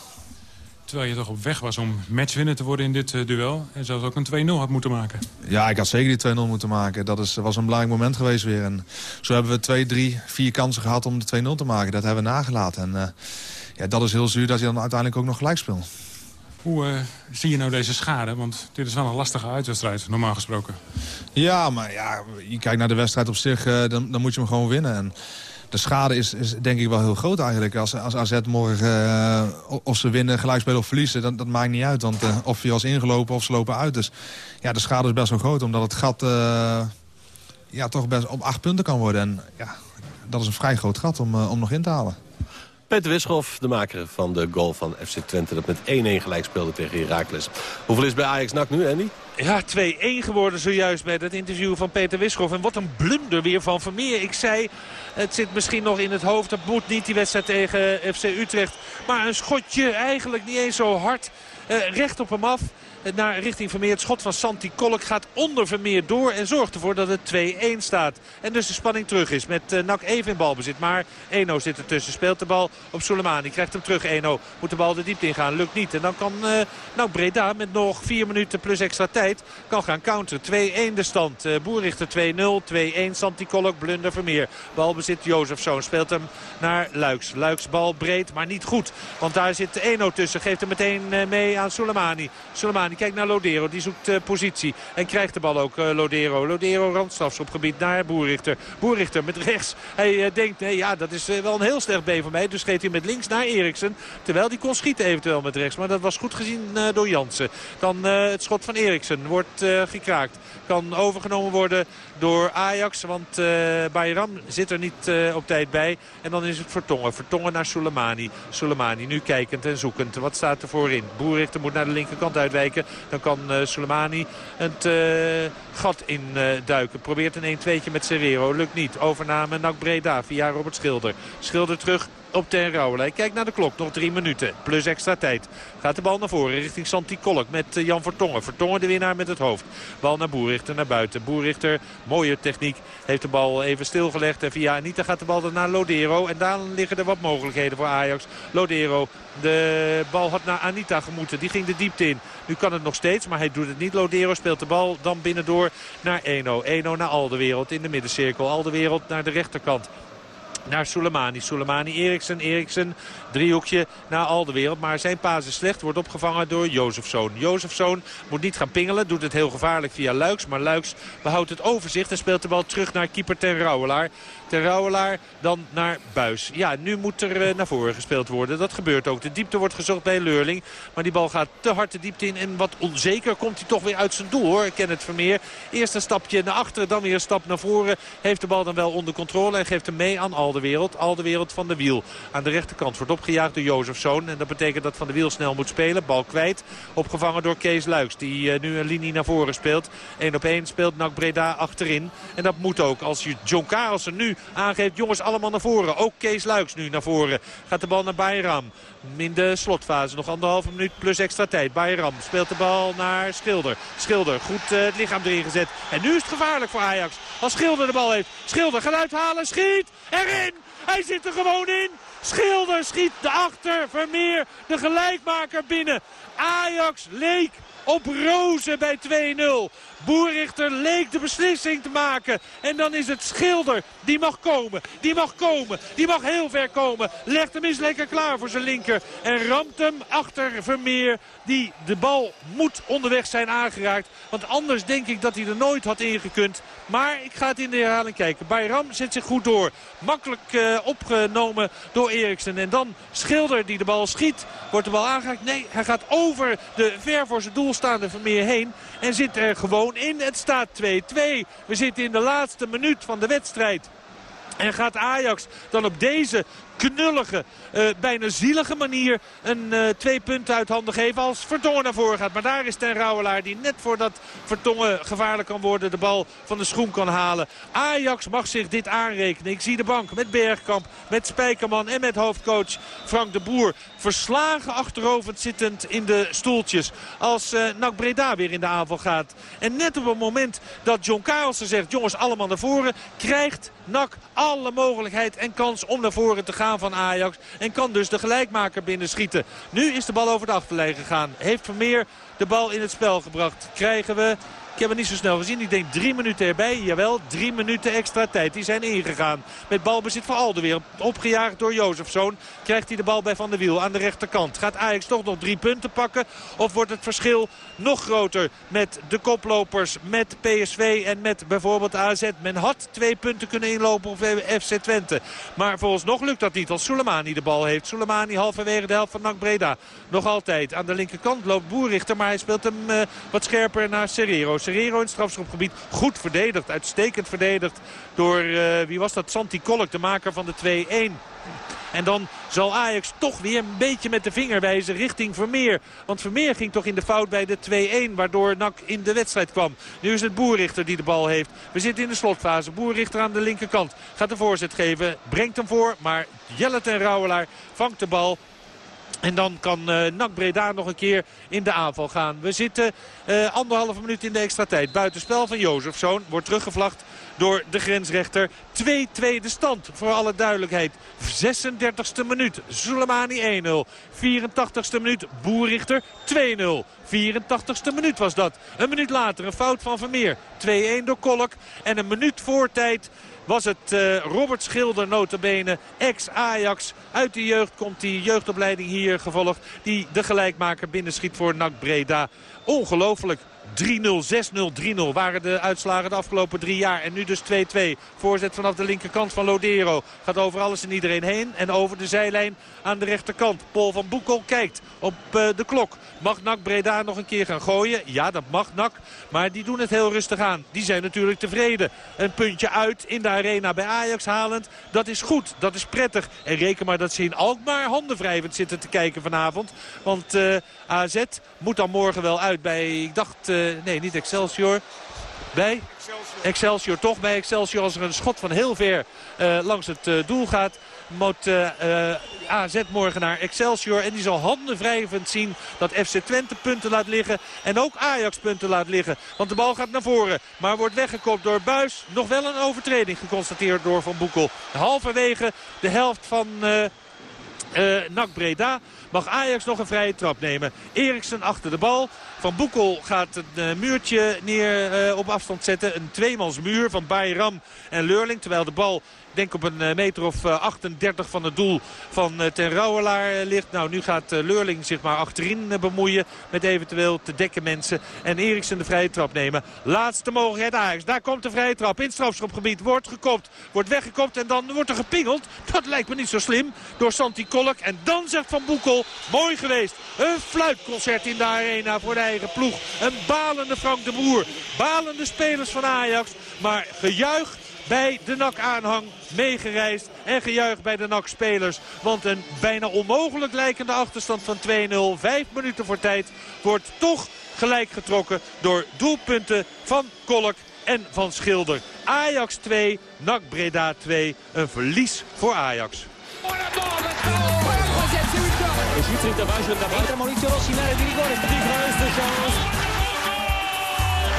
Terwijl je toch op weg was om matchwinner te worden in dit uh, duel. En zelfs ook een 2-0 had moeten maken. Ja, ik had zeker die 2-0 moeten maken. Dat is, was een belangrijk moment geweest weer. En zo hebben we twee, drie, vier kansen gehad om de 2-0 te maken. Dat hebben we nagelaten. En ja, dat is heel zuur dat je dan uiteindelijk ook nog gelijk speelt. Hoe uh, zie je nou deze schade? Want dit is wel een lastige uitwedstrijd, normaal gesproken. Ja, maar ja, je kijkt naar de wedstrijd op zich, uh, dan, dan moet je hem gewoon winnen. En de schade is, is denk ik wel heel groot eigenlijk. Als, als AZ morgen, uh, of ze winnen, gelijk spelen of verliezen, dat, dat maakt niet uit. Want of je als ingelopen of ze lopen uit. Dus ja, de schade is best wel groot, omdat het gat ja, toch best op acht punten kan worden. En ja, dat is een vrij groot gat om, om nog in te halen. Peter Wischoff, de maker van de goal van FC Twente... dat met 1-1 gelijk speelde tegen Heracles. Hoeveel is bij Ajax NAC nu, Andy? Ja, 2-1 geworden zojuist bij het interview van Peter Wischoff. En wat een blunder weer van Vermeer. Ik zei, het zit misschien nog in het hoofd. Dat moet niet die wedstrijd tegen FC Utrecht. Maar een schotje eigenlijk niet eens zo hard. Uh, recht op hem af naar richting Vermeer. Het schot van Santi Kolk gaat onder Vermeer door en zorgt ervoor dat het 2-1 staat. En dus de spanning terug is met uh, Nak even in balbezit. Maar Eno zit ertussen, speelt de bal op Soleimani. Krijgt hem terug, Eno. Moet de bal de diepte ingaan, lukt niet. En dan kan uh, Breda met nog 4 minuten plus extra tijd kan gaan counteren. 2-1 de stand. Uh, Boerrichter 2-0, 2-1 Santi Kolk, blunder Vermeer. Balbezit Jozefzoon, speelt hem naar Luiks. Luiks bal breed, maar niet goed. Want daar zit Eno tussen, geeft hem meteen mee aan Soleimani. Soleimani die kijkt naar Lodero. Die zoekt uh, positie. En krijgt de bal ook uh, Lodero. Lodero gebied naar Boerrichter. Boerrichter met rechts. Hij uh, denkt, nee, ja, dat is wel een heel slecht been van mij. Dus geeft hij met links naar Eriksen. Terwijl die kon schieten eventueel met rechts. Maar dat was goed gezien door Jansen. Dan het schot van Eriksen wordt gekraakt. Kan overgenomen worden door Ajax. Want Bayram zit er niet op tijd bij. En dan is het Vertongen. Vertongen naar Soleimani. Soleimani nu kijkend en zoekend. Wat staat er voorin? Boerrichter moet naar de linkerkant uitwijken. Dan kan uh, Soleimani het gat induiken. Probeert een 1-2'tje met Serrero. Lukt niet. Overname Nak Breda via Robert Schilder. Schilder terug op Ten Rauwelij. Kijk naar de klok, nog drie minuten. Plus extra tijd. Gaat de bal naar voren richting Santi Kolk met eh, Jan Vertongen. Vertongen de winnaar met het hoofd. Bal naar Boerichter naar buiten. Boerichter, mooie techniek, heeft de bal even stilgelegd. En via Anita gaat de bal dan naar Lodero. En daar liggen er wat mogelijkheden voor Ajax. Lodero, de bal had naar Anita gemoeten. Die ging de diepte in. Nu kan het nog steeds, maar hij doet het niet. Lodero speelt de bal dan binnendoor naar Eno. Eno naar Aldewereld in de middencirkel. Aldewereld naar de rechterkant naar Soleimani. Soleimani, Eriksen, Eriksen. Driehoekje naar Alderwereld. Maar zijn paas is slecht. Wordt opgevangen door Jozefzoon. Jozefzoon moet niet gaan pingelen. Doet het heel gevaarlijk via Luiks. Maar Luiks behoudt het overzicht en speelt de bal terug naar keeper Ten Rouwelaar. Ten Rouwelaar dan naar Buis. Ja, nu moet er uh, naar voren gespeeld worden. Dat gebeurt ook. De diepte wordt gezocht bij Leurling. Maar die bal gaat te hard de diepte in. En wat onzeker komt hij toch weer uit zijn doel hoor. het Vermeer. Eerst een stapje naar achteren. Dan weer een stap naar voren. Heeft de bal dan wel onder controle. En geeft hem mee aan Alderwereld. Alderwereld van de wiel. Aan de rechterkant wordt opgejaagd door Jozefzoon. En dat betekent dat Van de Wiel snel moet spelen. Bal kwijt. Opgevangen door Kees Luiks. Die uh, nu een linie naar voren speelt. 1 op 1 speelt Nak Breda achterin. En dat moet ook. Als je John Karelsen nu aangeeft. Jongens allemaal naar voren. Ook Kees Luiks nu naar voren. Gaat de bal naar Bayram. In de slotfase nog anderhalve minuut plus extra tijd. Bayram speelt de bal naar Schilder. Schilder goed uh, het lichaam erin gezet. En nu is het gevaarlijk voor Ajax. Als Schilder de bal heeft. Schilder gaat uithalen. Schiet erin. Hij zit er gewoon in. Schilder schiet de achter. Vermeer de gelijkmaker binnen. Ajax leek op rozen bij 2-0. Boerrichter leek de beslissing te maken. En dan is het Schilder. Die mag komen. Die mag komen. Die mag heel ver komen. Legt hem eens lekker klaar voor zijn linker. En ramt hem achter Vermeer. Die de bal moet onderweg zijn aangeraakt. Want anders denk ik dat hij er nooit had ingekund. Maar ik ga het in de herhaling kijken. Bayram zet zich goed door. Makkelijk uh, opgenomen door Eriksen. En dan Schilder die de bal schiet. Wordt de bal aangeraakt? Nee, hij gaat over de ver voor zijn doel staande Vermeer heen. En zit er gewoon in. Het staat 2-2. We zitten in de laatste minuut van de wedstrijd. En gaat Ajax dan op deze knullige, uh, bijna zielige manier een uh, twee punten uit handen geven als Vertongen naar voren gaat. Maar daar is Ten Rouwelaar die net voordat Vertongen gevaarlijk kan worden de bal van de schoen kan halen. Ajax mag zich dit aanrekenen. Ik zie de bank met Bergkamp, met Spijkerman en met hoofdcoach Frank de Boer. Verslagen achterover zittend in de stoeltjes. Als uh, NAC Breda weer in de aanval gaat. En net op het moment dat John Karelsen zegt jongens allemaal naar voren. Krijgt NAC alle mogelijkheid en kans om naar voren te gaan van Ajax. En kan dus de gelijkmaker binnenschieten. Nu is de bal over de achterlijn gegaan. Heeft Vermeer de bal in het spel gebracht. Krijgen we heb het niet zo snel gezien. Ik denk drie minuten erbij. Jawel, drie minuten extra tijd. Die zijn ingegaan. Met balbezit voor Alderweer. Opgejaagd door Jozefzoon. Krijgt hij de bal bij Van der Wiel aan de rechterkant. Gaat Ajax toch nog drie punten pakken? Of wordt het verschil nog groter met de koplopers, met PSV en met bijvoorbeeld AZ? Men had twee punten kunnen inlopen op FC Twente. Maar volgens nog lukt dat niet als Soleimani de bal heeft. Soleimani halverwege de helft van NAC Breda. Nog altijd aan de linkerkant loopt Boerrichter. Maar hij speelt hem uh, wat scherper naar Serrero. Serrero in het strafschopgebied. Goed verdedigd, uitstekend verdedigd door, uh, wie was dat, Santi Kolk, de maker van de 2-1. En dan zal Ajax toch weer een beetje met de vinger wijzen richting Vermeer. Want Vermeer ging toch in de fout bij de 2-1. Waardoor NAC in de wedstrijd kwam. Nu is het Boerrichter die de bal heeft. We zitten in de slotfase. Boerrichter aan de linkerkant. Gaat de voorzet geven. Brengt hem voor. Maar Jellet en Rauwelaar vangt de bal. En dan kan uh, Breda nog een keer in de aanval gaan. We zitten uh, anderhalve minuut in de extra tijd. Buitenspel van Jozefzoon wordt teruggevlacht door de grensrechter. 2-2 de stand, voor alle duidelijkheid. 36e minuut, Soleimani 1-0. 84e minuut, Boerrichter 2-0. 84e minuut was dat. Een minuut later een fout van Vermeer. 2-1 door Kolk. En een minuut voor tijd was het uh, Robert Schilder notabene, ex-Ajax. Uit de jeugd komt die jeugdopleiding hier gevolgd. Die de gelijkmaker binnenschiet voor NAC Breda. Ongelooflijk. 3-0, 6-0, 3-0 waren de uitslagen de afgelopen drie jaar. En nu dus 2-2. Voorzet vanaf de linkerkant van Lodero. Gaat over alles en iedereen heen. En over de zijlijn aan de rechterkant. Paul van Boekel kijkt op uh, de klok. Mag NAC Breda nog een keer gaan gooien? Ja, dat mag NAC. Maar die doen het heel rustig aan. Die zijn natuurlijk tevreden. Een puntje uit in de arena bij Ajax halend. Dat is goed. Dat is prettig. En reken maar dat ze in Alkmaar handenwrijvend zitten te kijken vanavond. Want uh, AZ moet dan morgen wel uit bij, ik dacht, uh, nee niet Excelsior. Bij Excelsior. Excelsior, toch bij Excelsior. Als er een schot van heel ver uh, langs het uh, doel gaat, moet uh, AZ morgen naar Excelsior. En die zal handenwrijvend zien dat FC Twente punten laat liggen. En ook Ajax punten laat liggen. Want de bal gaat naar voren. Maar wordt weggekopt door Buis. Nog wel een overtreding geconstateerd door Van Boekel. Halverwege de helft van... Uh, NAC Breda mag Ajax nog een vrije trap nemen. Eriksen achter de bal. Van Boekel gaat een muurtje neer op afstand zetten. Een tweemansmuur van Bayram en Leurling. Terwijl de bal denk op een meter of 38 van het doel van Ten Rouwelaar ligt. Nou, nu gaat Leurling zich maar achterin bemoeien met eventueel te dekken mensen. En Eriksen de vrije trap nemen. Laatste mogelijkheid Ajax. Daar komt de vrije trap in het strafschopgebied. Wordt gekopt, wordt weggekopt en dan wordt er gepingeld. Dat lijkt me niet zo slim door Santi Kolk. En dan zegt Van Boekel, mooi geweest. Een fluitconcert in de arena voor de eigen ploeg. Een balende Frank de Boer. Balende spelers van Ajax. Maar gejuich bij de NAC-aanhang meegereisd en gejuicht bij de NAC-spelers. Want een bijna onmogelijk lijkende achterstand van 2-0, vijf minuten voor tijd, wordt toch gelijk getrokken door doelpunten van Kolk en van Schilder. Ajax 2, NAC Breda 2, een verlies voor Ajax.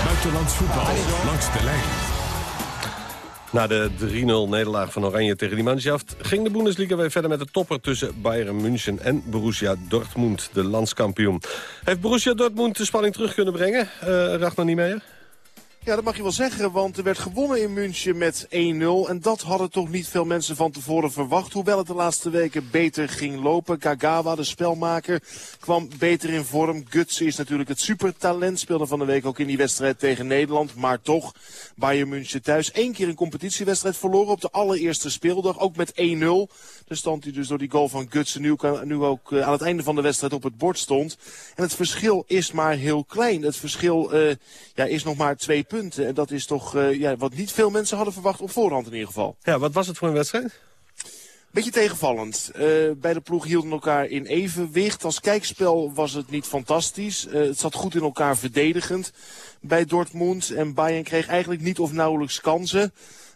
Buitenlands voetbal langs de lijn. Na de 3-0 nederlaag van Oranje tegen die Mannschaft... ging de Bundesliga weer verder met de topper tussen Bayern München en Borussia Dortmund, de landskampioen. Heeft Borussia Dortmund de spanning terug kunnen brengen, uh, Ragnar Niemeyer? Ja, dat mag je wel zeggen, want er werd gewonnen in München met 1-0. En dat hadden toch niet veel mensen van tevoren verwacht. Hoewel het de laatste weken beter ging lopen. Kagawa, de spelmaker, kwam beter in vorm. Guts is natuurlijk het supertalent. Speelde van de week ook in die wedstrijd tegen Nederland. Maar toch, Bayern München thuis. Eén keer een competitiewedstrijd verloren op de allereerste speeldag. Ook met 1-0. De stand die dus door die goal van Guts nu, nu ook uh, aan het einde van de wedstrijd op het bord stond. En het verschil is maar heel klein. Het verschil uh, ja, is nog maar twee punten. En dat is toch uh, ja, wat niet veel mensen hadden verwacht op voorhand in ieder geval. Ja, wat was het voor een wedstrijd? Beetje tegenvallend. Uh, beide ploegen hielden elkaar in evenwicht. Als kijkspel was het niet fantastisch. Uh, het zat goed in elkaar verdedigend bij Dortmund. En Bayern kreeg eigenlijk niet of nauwelijks kansen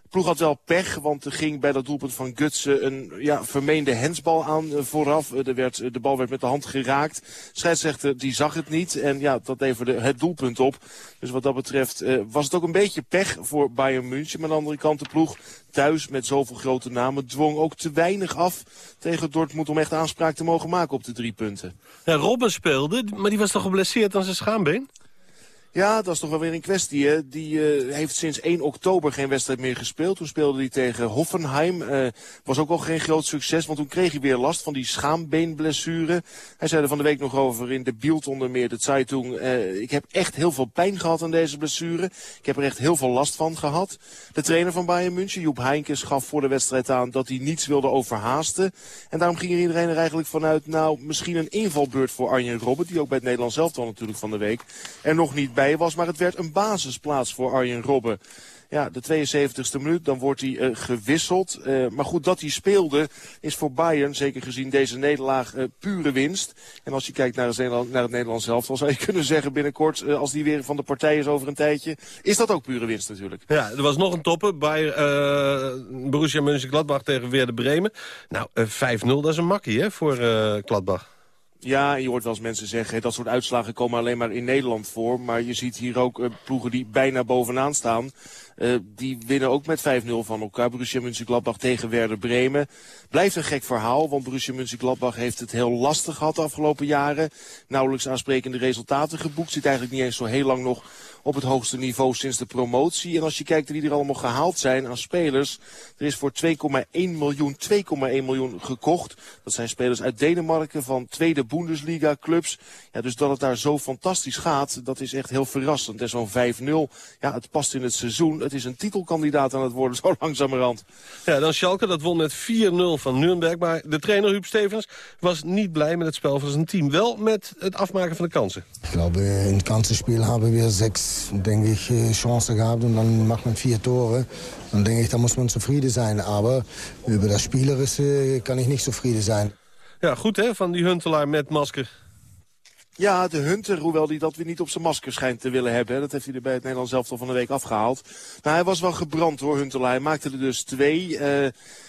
ploeg had wel pech, want er ging bij dat doelpunt van Gutsen een ja, vermeende hensbal aan uh, vooraf. Uh, er werd, uh, de bal werd met de hand geraakt. Scheidsrechter die zag het niet en ja, dat leverde het doelpunt op. Dus wat dat betreft was het ook een beetje pech voor Bayern München. Maar aan de andere kant de ploeg thuis met zoveel grote namen dwong ook te weinig af tegen Dortmund om echt aanspraak te mogen maken op de drie punten. Ja, Robben speelde, maar die was toch geblesseerd aan zijn schaambeen? Ja, dat is toch wel weer een kwestie. Hè? Die uh, heeft sinds 1 oktober geen wedstrijd meer gespeeld. Toen speelde hij tegen Hoffenheim. Uh, was ook al geen groot succes, want toen kreeg hij weer last van die schaambeenblessure. Hij zei er van de week nog over in de Bild onder meer, de Zeitung. Uh, ik heb echt heel veel pijn gehad aan deze blessure. Ik heb er echt heel veel last van gehad. De trainer van Bayern München, Joep Heinkes, gaf voor de wedstrijd aan dat hij niets wilde overhaasten. En daarom ging er iedereen er eigenlijk vanuit, nou, misschien een invalbeurt voor Arjen Robben, die ook bij het Nederlands elftal natuurlijk van de week er nog niet bij was. Maar het werd een basisplaats voor Arjen Robben. Ja, de 72e minuut, dan wordt hij uh, gewisseld. Uh, maar goed, dat hij speelde is voor Bayern, zeker gezien deze nederlaag, uh, pure winst. En als je kijkt naar het, naar het Nederlands elftal, zou je *laughs* kunnen zeggen binnenkort, als die weer van de partij is over een tijdje, is dat ook pure winst natuurlijk. Ja, er was nog een topper bij Borussia Mönchengladbach tegen Werder Bremen. Nou, 5-0, dat is een makkie hè, voor Gladbach. Ja, je hoort wel eens mensen zeggen, dat soort uitslagen komen alleen maar in Nederland voor. Maar je ziet hier ook uh, ploegen die bijna bovenaan staan. Uh, die winnen ook met 5-0 van elkaar. Borussia Mönchengladbach tegen Werder Bremen. Blijft een gek verhaal, want Borussia Mönchengladbach heeft het heel lastig gehad de afgelopen jaren. Nauwelijks aansprekende resultaten geboekt. Zit eigenlijk niet eens zo heel lang nog op het hoogste niveau sinds de promotie. En als je kijkt wie er allemaal gehaald zijn aan spelers. Er is voor 2,1 miljoen, 2,1 miljoen gekocht. Dat zijn spelers uit Denemarken van tweede Bundesliga clubs. Ja, dus dat het daar zo fantastisch gaat, dat is echt heel verrassend. En zo'n 5-0, ja, het past in het seizoen. Het is een titelkandidaat aan het worden, *laughs* zo langzamerhand. Ja, dan Schalke, dat won met 4-0 van Nürnberg. Maar de trainer Huub Stevens was niet blij met het spel van zijn team. Wel met het afmaken van de kansen. Ik geloof, in het kansenspel hebben we zes denke ich, äh, Chance gehabt und dann macht man vier Tore. Dann denke ich, da muss man zufrieden sein. Aber über das Spielerische kann ich nicht zufrieden sein. Ja, goed hè, van die Huntelaar met masker. Ja, de Hunter, hoewel hij dat weer niet op zijn masker schijnt te willen hebben. Dat heeft hij er bij het Nederlands elftal van de week afgehaald. Nou, hij was wel gebrand hoor, Huntelaar. Hij maakte er dus twee. Uh,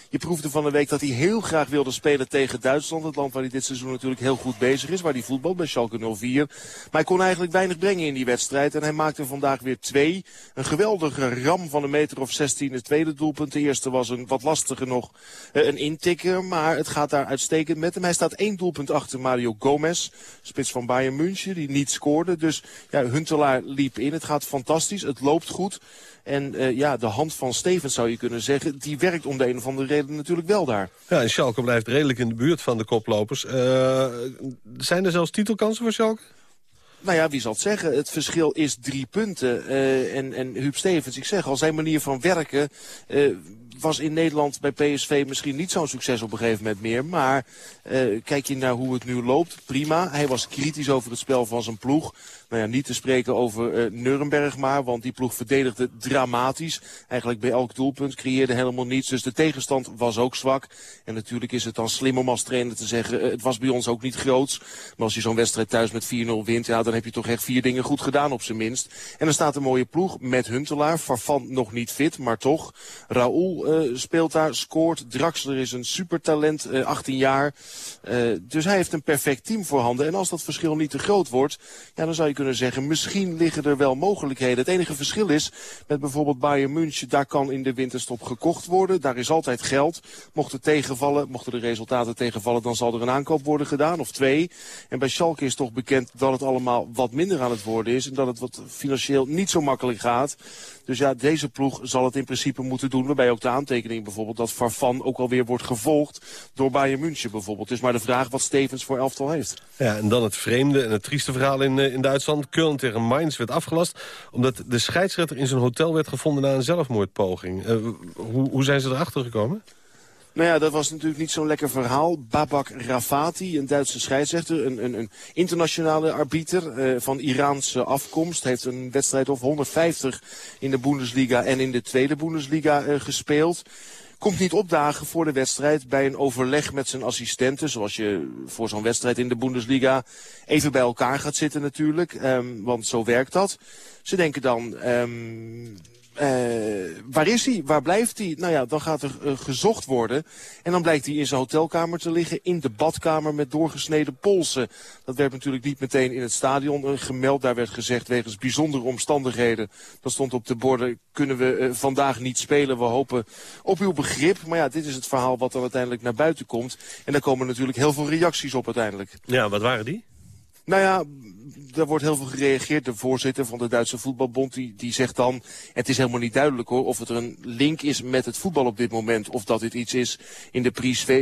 Je proefde van de week dat hij heel graag wilde spelen tegen Duitsland. Het land waar hij dit seizoen natuurlijk heel goed bezig is. Waar hij voetbal bij Schalke 04. Maar hij kon eigenlijk weinig brengen in die wedstrijd. En hij maakte vandaag weer twee. Een geweldige ram van een meter of 16. Het tweede doelpunt. De eerste was een wat lastiger nog. Eh, een intikker. Maar het gaat daar uitstekend met hem. Hij staat één doelpunt achter Mario Gomez. Spits van Bayern München. Die niet scoorde. Dus ja, Huntelaar liep in. Het gaat fantastisch. Het loopt goed. En uh, ja, de hand van Stevens zou je kunnen zeggen... die werkt om de een of andere reden natuurlijk wel daar. Ja, en Schalke blijft redelijk in de buurt van de koplopers. Uh, zijn er zelfs titelkansen voor Schalke? Nou ja, wie zal het zeggen? Het verschil is drie punten. Uh, en, en Huub Stevens, ik zeg al, zijn manier van werken... Uh, was in Nederland bij PSV misschien niet zo'n succes op een gegeven moment meer. Maar uh, kijk je naar hoe het nu loopt, prima. Hij was kritisch over het spel van zijn ploeg. Nou ja, niet te spreken over uh, Nuremberg maar, want die ploeg verdedigde dramatisch. Eigenlijk bij elk doelpunt creëerde helemaal niets. Dus de tegenstand was ook zwak. En natuurlijk is het dan slim om als trainer te zeggen, uh, het was bij ons ook niet groots. Maar als je zo'n wedstrijd thuis met 4-0 wint, ja, dan heb je toch echt vier dingen goed gedaan op zijn minst. En er staat een mooie ploeg met Huntelaar. Farfan nog niet fit, maar toch. Raoul speelt daar, scoort. Draxler is een supertalent, 18 jaar. dus hij heeft een perfect team voorhanden. En als dat verschil niet te groot wordt, ja, dan zou je kunnen zeggen, misschien liggen er wel mogelijkheden. Het enige verschil is, met bijvoorbeeld Bayern München, daar kan in de winterstop gekocht worden. Daar is altijd geld. Mocht het tegenvallen, mochten de resultaten tegenvallen, dan zal er een aankoop worden gedaan, of twee. En bij Schalke is toch bekend dat het allemaal wat minder aan het worden is. En dat het wat financieel niet zo makkelijk gaat. Dus ja, deze ploeg zal het in principe moeten doen. Waarbij ook de aantekening bijvoorbeeld dat Farfan ook alweer wordt gevolgd door Bayern München bijvoorbeeld. Dus maar de vraag wat Stevens voor elftal heeft. Ja, en dan het vreemde en het trieste verhaal in, in Duitsland. Köln tegen Mainz werd afgelast omdat de scheidsrechter in zijn hotel werd gevonden na een zelfmoordpoging. Uh, hoe, hoe zijn ze erachter gekomen? Nou ja, dat was natuurlijk niet zo'n lekker verhaal. Babak Rafati, een Duitse scheidsrechter, een, een, een internationale arbiter uh, van Iraanse afkomst. Heeft een wedstrijd of 150 in de Bundesliga en in de tweede Bundesliga uh, gespeeld komt niet opdagen voor de wedstrijd bij een overleg met zijn assistenten. Zoals je voor zo'n wedstrijd in de Bundesliga even bij elkaar gaat zitten natuurlijk. Um, want zo werkt dat. Ze denken dan, um, uh, waar is hij? Waar blijft hij? Nou ja, dan gaat er uh, gezocht worden. En dan blijkt hij in zijn hotelkamer te liggen. In de badkamer met doorgesneden polsen. Dat werd natuurlijk niet meteen in het stadion uh, gemeld. Daar werd gezegd wegens bijzondere omstandigheden. Dat stond op de borden. Kunnen we vandaag niet spelen. We hopen op uw begrip. Maar ja, dit is het verhaal wat dan uiteindelijk naar buiten komt. En daar komen natuurlijk heel veel reacties op uiteindelijk. Ja, wat waren die? Nou ja, daar wordt heel veel gereageerd. De voorzitter van de Duitse voetbalbond die, die zegt dan... het is helemaal niet duidelijk hoor of het er een link is met het voetbal op dit moment. Of dat dit iets is in de,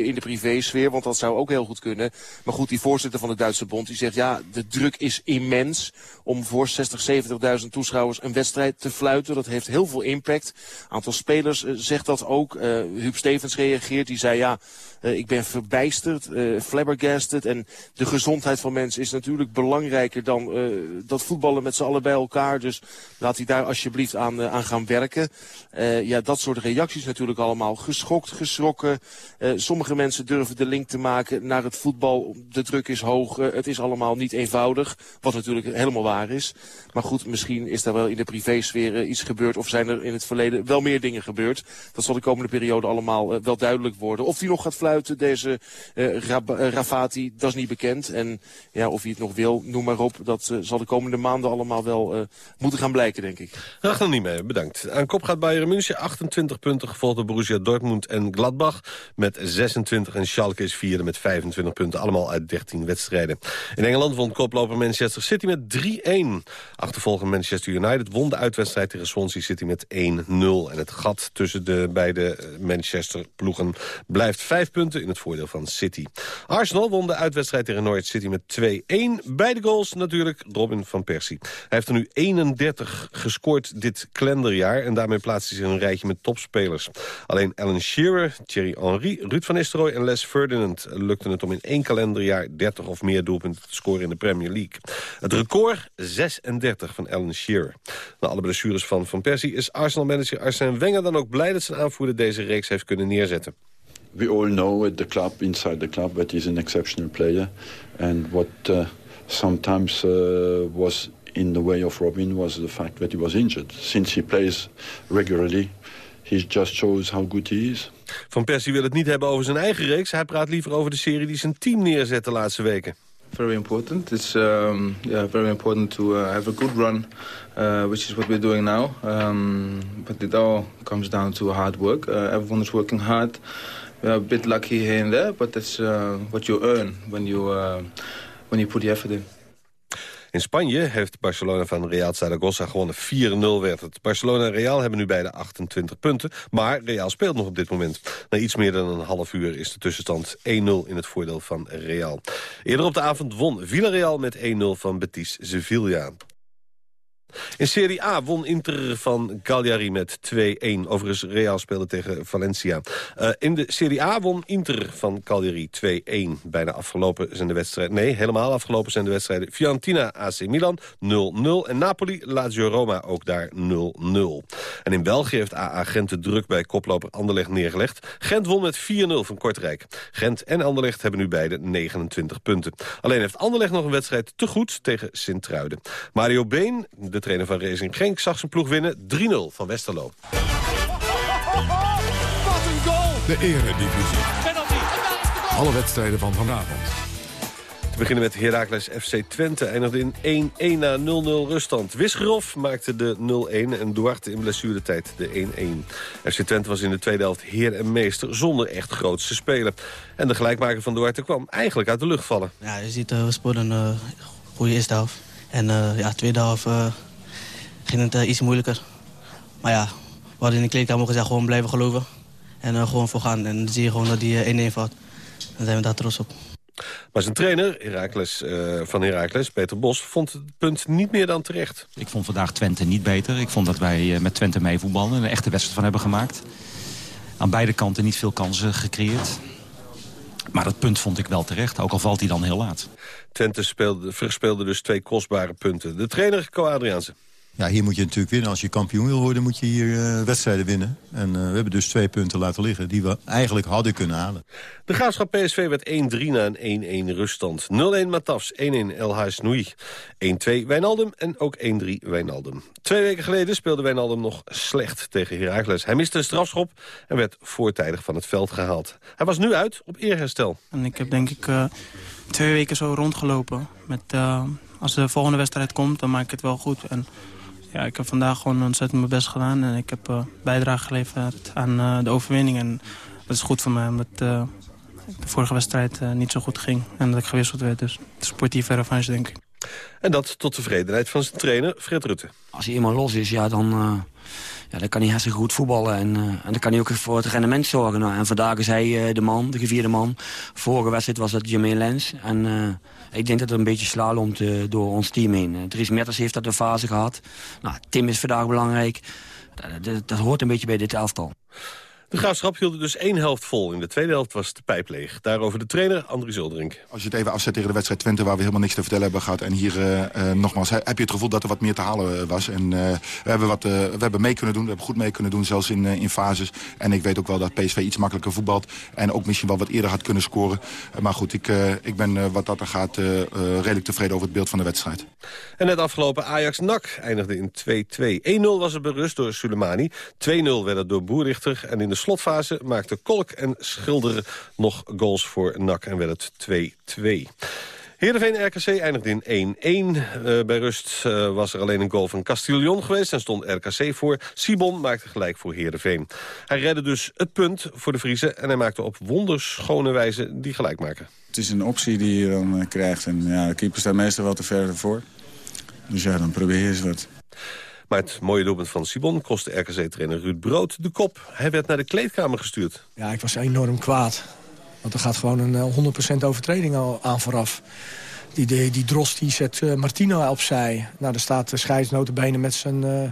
in de privésfeer, want dat zou ook heel goed kunnen. Maar goed, die voorzitter van de Duitse bond die zegt... ja, de druk is immens om voor 60, 70.000 toeschouwers een wedstrijd te fluiten. Dat heeft heel veel impact. aantal spelers uh, zegt dat ook. Uh, Huub Stevens reageert, die zei ja... Uh, ik ben verbijsterd, uh, flabbergasted. En de gezondheid van mensen is natuurlijk belangrijker dan uh, dat voetballen met z'n allen bij elkaar. Dus laat hij daar alsjeblieft aan, aan gaan werken. ja, dat soort reacties natuurlijk allemaal. Geschokt, geschrokken. sommige mensen durven de link te maken naar het voetbal. De druk is hoog. het is allemaal niet eenvoudig. Wat natuurlijk helemaal waar is. Maar goed, misschien is daar wel in de privésfeer iets gebeurd. Of zijn er in het verleden wel meer dingen gebeurd. Dat zal de komende periode allemaal wel duidelijk worden. Of die nog gaat fluiten deze uh, Rafati, dat is niet bekend. En ja, of hij het nog wil, noem maar op. Dat uh, zal de komende maanden allemaal wel moeten gaan blijken, denk ik. Graag nog niet mee, bedankt. Aan kop gaat Bayern München, 28 punten, gevolgd door Borussia Dortmund en Gladbach met 26. En Schalke is vierde met 25 punten, allemaal uit 13 wedstrijden. In Engeland won koploper Manchester City met 3-1. Achtervolgend Manchester United won de uitwedstrijd tegen Swansea City met 1-0. En het gat tussen de beide Manchester ploegen blijft 5 punten in het voordeel van City. Arsenal won de uitwedstrijd tegen Norwich City met 2-1. Beide goals natuurlijk Robin van Persie. Hij heeft er nu 31 gescoord dit kalenderjaar... en daarmee plaatst hij zich in een rijtje met topspelers. Alleen Alan Shearer, Thierry Henry, Ruud van Nistelrooy en Les Ferdinand... lukte het om in één kalenderjaar 30 of meer doelpunten te scoren in de Premier League. Het record 36 van Alan Shearer. Na alle blessures van Van Persie is Arsenal-manager Arsène Wenger dan ook blij... dat zijn aanvoerder deze reeks heeft kunnen neerzetten. We all know at the club, inside the club, that he's an exceptional player. And what uh, sometimes uh, was in the way of Robin was the fact that he was injured. Since he plays regularly, he just shows how good he is. Van Persie wil het niet hebben over zijn eigen reeks. Hij praat liever over de serie die zijn team neerzet de laatste weken. Very important. It's um, yeah, very important to uh, have a good run, uh, which is what we're doing now. Um, but it all comes down to hard work. Uh, everyone is working hard. Are a bit lucky here and there, but that's uh, what you earn when you uh, when you put the effort in. In Spanje heeft Barcelona van Real Zaragoza gewonnen. 4-0 werd het. Barcelona en Real hebben nu beide 28 punten. Maar Real speelt nog op dit moment. Na iets meer dan een half uur is de tussenstand 1-0 in het voordeel van Real. Eerder op de avond won Villarreal met 1-0 van Betis Sevilla. In Serie A won Inter van Cagliari met 2-1. Overigens, Real speelde tegen Valencia. Uh, in de Serie A won Inter van Cagliari 2-1. Bijna afgelopen zijn de wedstrijden... Nee, helemaal afgelopen zijn de wedstrijden. Fiorentina AC Milan 0-0. En Napoli Lazio Roma ook daar 0-0. En in België heeft AA Gent de druk bij koploper Anderlecht neergelegd. Gent won met 4-0 van Kortrijk. Gent en Anderlecht hebben nu beide 29 punten. Alleen heeft Anderlecht nog een wedstrijd te goed tegen Sint-Truiden. Mario Been, de trainer van Racing Genk, zag zijn ploeg winnen 3-0 van Westerlo. Wat een goal! De eredivisie. Alle wedstrijden van vanavond. Te beginnen met Heracles FC Twente. Eindigde in 1-1 na 0-0 ruststand. Wisgerov maakte de 0-1 en Duarte in blessuretijd de 1-1. FC Twente was in de tweede helft heer en meester zonder echt grootste spelen. En de gelijkmaker van Duarte kwam eigenlijk uit de lucht vallen. Ja, je ziet, uh, we speelden een uh, goede eerste helft. En uh, ja, tweede helft uh, ging het uh, iets moeilijker. Maar ja, we hadden in de kleedkamer gezegd gewoon blijven geloven. En uh, gewoon voor gaan. En dan zie je gewoon dat die 1-1 valt. Dan zijn we daar trots op. Maar zijn trainer Heracles, uh, van Heracles, Peter Bos, vond het punt niet meer dan terecht. Ik vond vandaag Twente niet beter. Ik vond dat wij uh, met Twente mee voetballen en een echte wedstrijd van hebben gemaakt. Aan beide kanten niet veel kansen gecreëerd. Maar dat punt vond ik wel terecht, ook al valt hij dan heel laat. Twente speelde, verspeelde dus twee kostbare punten. De trainer, Co Adriaanse. Ja, hier moet je natuurlijk winnen. Als je kampioen wil worden, moet je hier uh, wedstrijden winnen. En uh, we hebben dus twee punten laten liggen die we eigenlijk hadden kunnen halen. De Graafschap PSV werd 1-3 na een 1-1 ruststand. 0-1 Matafs, 1-1 El Noui, 1-2 Wijnaldum en ook 1-3 Wijnaldum. Twee weken geleden speelde Wijnaldum nog slecht tegen Heracles. Hij miste een strafschop en werd voortijdig van het veld gehaald. Hij was nu uit op eerherstel. En ik heb denk ik uh, twee weken zo rondgelopen. Met, als de volgende wedstrijd komt, dan maak ik het wel goed. En ja, ik heb vandaag gewoon ontzettend mijn best gedaan. En ik heb uh, bijdrage geleverd aan uh, de overwinning. En dat is goed voor mij, omdat uh, de vorige wedstrijd niet zo goed ging. En dat ik gewisseld werd. Dus sportieve revanche, denk ik. En dat tot tevredenheid van zijn trainer, Fred Rutte. Als hij eenmaal los is, ja, dan, ja, dan kan hij hartstikke goed voetballen. En, en dan kan hij ook voor het rendement zorgen. Nou, en vandaag is hij de man, de gevierde man. Vorige wedstrijd was dat Jermaine Lens. En ik denk dat het een beetje slalomt uh, door ons team heen. Dries Metters heeft dat een fase gehad. Nou, Tim is vandaag belangrijk. Dat hoort een beetje bij dit elftal. De Graafschap hield dus één helft vol. In de tweede helft was de pijp leeg. Daarover de trainer, André Zilderink. Als je het even afzet tegen de wedstrijd Twente... waar we helemaal niks te vertellen hebben gehad... en hier uh, uh, nogmaals, heb je het gevoel dat er wat meer te halen was. En we, hebben wat, we hebben mee kunnen doen, we hebben goed mee kunnen doen... zelfs in, in fases. En ik weet ook wel dat PSV iets makkelijker voetbalt... en ook misschien wel wat eerder had kunnen scoren. maar goed, ik, ik ben wat dat er gaat redelijk tevreden over het beeld van de wedstrijd. En net afgelopen Ajax-NAC eindigde in 2-2. 1-0 was het berust door Soleimani. 2-0 werd het door Boerichter. En in de slotfase maakte Kolk en Schilder nog goals voor NAC en werd het 2-2. Heerenveen RKC eindigde in 1-1. Uh, bij rust uh, was er alleen een goal van Castillon geweest en stond RKC voor. Sibon maakte gelijk voor Heerenveen. Hij redde dus het punt voor de Vriezen en hij maakte op wonderschone wijze die gelijk maken. Het is een optie die je dan uh, krijgt en ja, de keeper staat meestal wel te ver voor. Dus ja, dan probeer je eens wat. Maar het mooie doelpunt van Sibon kostte RKC-trainer Ruud Brood de kop. Hij werd naar de kleedkamer gestuurd. Ja, ik was enorm kwaad. Want er gaat gewoon een 100% overtreding aan vooraf. Die, die, Drost die zet uh, Martino opzij. Nou, daar staat de scheidsnotenbenen met zijn, uh,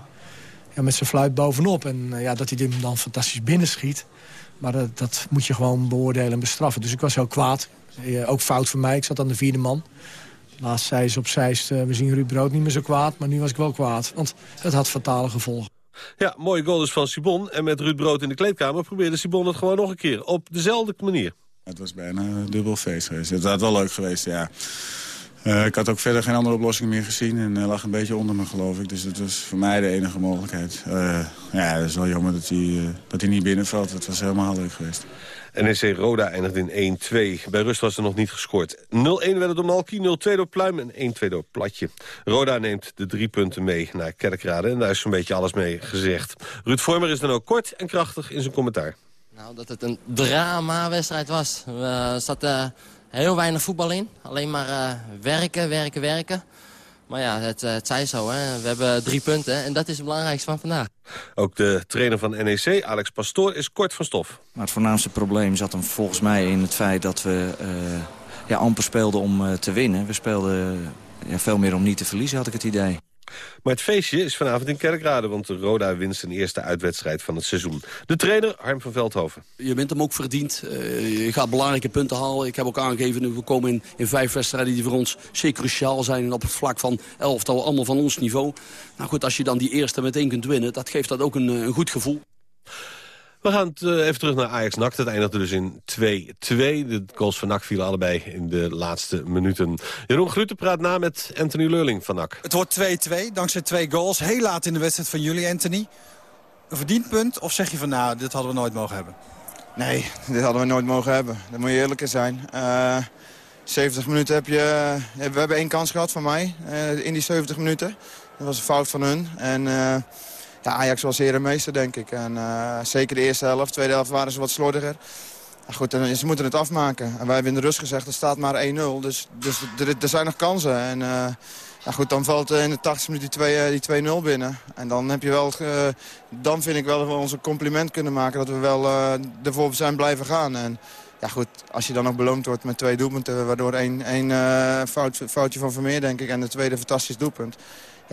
ja, met zijn fluit bovenop. En ja, dat hij hem dan fantastisch binnenschiet. Maar dat, dat moet je gewoon beoordelen en bestraffen. Dus ik was heel kwaad. ook fout van mij. Ik zat aan de vierde man. Laatst zei ze op Zeist, uh, we zien Ruud Brood niet meer zo kwaad. Maar nu was ik wel kwaad, want het had fatale gevolgen. Ja, mooie goal dus van Sibon. En met Ruud Brood in de kleedkamer probeerde Sibon het gewoon nog een keer. Op dezelfde manier. Het was bijna een dubbel feest geweest. Het had wel leuk geweest, ja. Uh, ik had ook verder geen andere oplossing meer gezien en uh, lag een beetje onder me, geloof ik. Dus dat was voor mij de enige mogelijkheid. Uh, ja, het is wel jammer dat hij, dat hij niet binnenvalt. Het was helemaal leuk geweest. NEC Roda eindigt in 1-2. Bij rust was er nog niet gescoord. 0-1 werd het door Malki, 0-2 door Pluim en 1-2 door Platje. Roda neemt de drie punten mee naar Kerkrade en daar is zo'n beetje alles mee gezegd. Ruud Vormer is dan ook kort en krachtig in zijn commentaar. Nou, dat het een drama-wedstrijd was. Er zat uh, heel weinig voetbal in. Alleen maar uh, werken, werken, werken. Maar ja, het, het zij zo. Hè. We hebben drie punten en dat is het belangrijkste van vandaag. Ook de trainer van NEC, Alex Pastoor, is kort van stof. Maar het voornaamste probleem zat hem volgens mij in het feit dat we uh, ja, amper speelden om uh, te winnen. We speelden ja, veel meer om niet te verliezen, had ik het idee. Maar het feestje is vanavond in Kerkrade, want de Roda wint zijn eerste uitwedstrijd van het seizoen. De trainer, Harm van Veldhoven. Je bent hem ook verdiend. Uh, je gaat belangrijke punten halen. Ik heb ook aangegeven, we komen in, in vijf wedstrijden die voor ons zeer cruciaal zijn. En op het vlak van elftal, allemaal van ons niveau. Nou goed, als je dan die eerste meteen kunt winnen, dat geeft dat ook een, een goed gevoel. We gaan het, uh, even terug naar Ajax-NAC. Dat eindigde dus in 2-2. De goals van NAC vielen allebei in de laatste minuten. Jeroen Gluten praat na met Anthony Leurling van NAC. Het wordt 2-2, dankzij twee goals. Heel laat in de wedstrijd van jullie, Anthony. Een verdiend punt? Of zeg je van, nou, dit hadden we nooit mogen hebben? Nee, dit hadden we nooit mogen hebben. Daar moet je eerlijk in zijn. Uh, 70 minuten heb je... We hebben één kans gehad van mij uh, in die 70 minuten. Dat was een fout van hun. En... Uh, ja, Ajax was herenmeester, denk ik. En uh, zeker de eerste helft. tweede helft waren ze wat slordiger. Goed, ze moeten het afmaken. En wij hebben in de rust gezegd, er staat maar 1-0. Dus, dus er, zijn nog kansen. En uh, ja, goed, dan valt in de 80 minuten die 2-0 binnen. En dan heb je wel, uh, dan vind ik wel dat we ons een compliment kunnen maken... dat we wel ervoor zijn blijven gaan. En, ja goed, als je dan nog beloond wordt met twee doelpunten... waardoor één, één fout, foutje van Vermeer, denk ik, en de tweede fantastisch doelpunt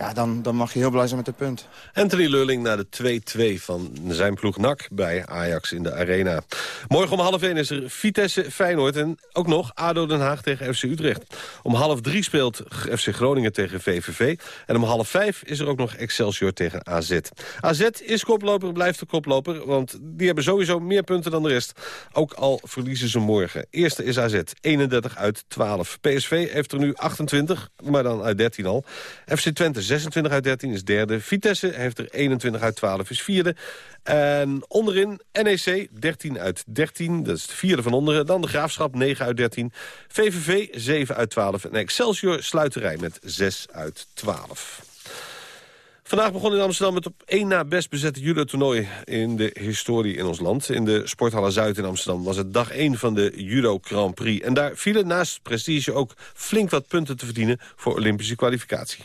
ja, dan, dan mag je heel blij zijn met het punt. Anthony Lulling naar de 2-2 van zijn ploeg NAC bij Ajax in de Arena. Morgen om half 1 is er Vitesse Feyenoord en ook nog ADO Den Haag tegen FC Utrecht. Om half 3 speelt FC Groningen tegen VVV. En om half 5 is er ook nog Excelsior tegen AZ. AZ is koploper, blijft de koploper, want die hebben sowieso meer punten dan de rest. Ook al verliezen ze morgen. Eerste is AZ, 31 uit 12. PSV heeft er nu 28, maar dan uit 13 al. FC Twente 26 uit 13 is derde. Vitesse heeft er 21 uit 12, is vierde. En onderin NEC 13 uit 13, dat is de vierde van onderen. Dan de Graafschap 9 uit 13. VVV 7 uit 12. En Excelsior sluit de rij met 6 uit 12. Vandaag begon in Amsterdam het op één na best bezette judo-toernooi in de historie in ons land. In de Sporthalle Zuid in Amsterdam was het dag 1 van de Judo Grand Prix. En daar vielen naast prestige ook flink wat punten te verdienen voor Olympische kwalificatie.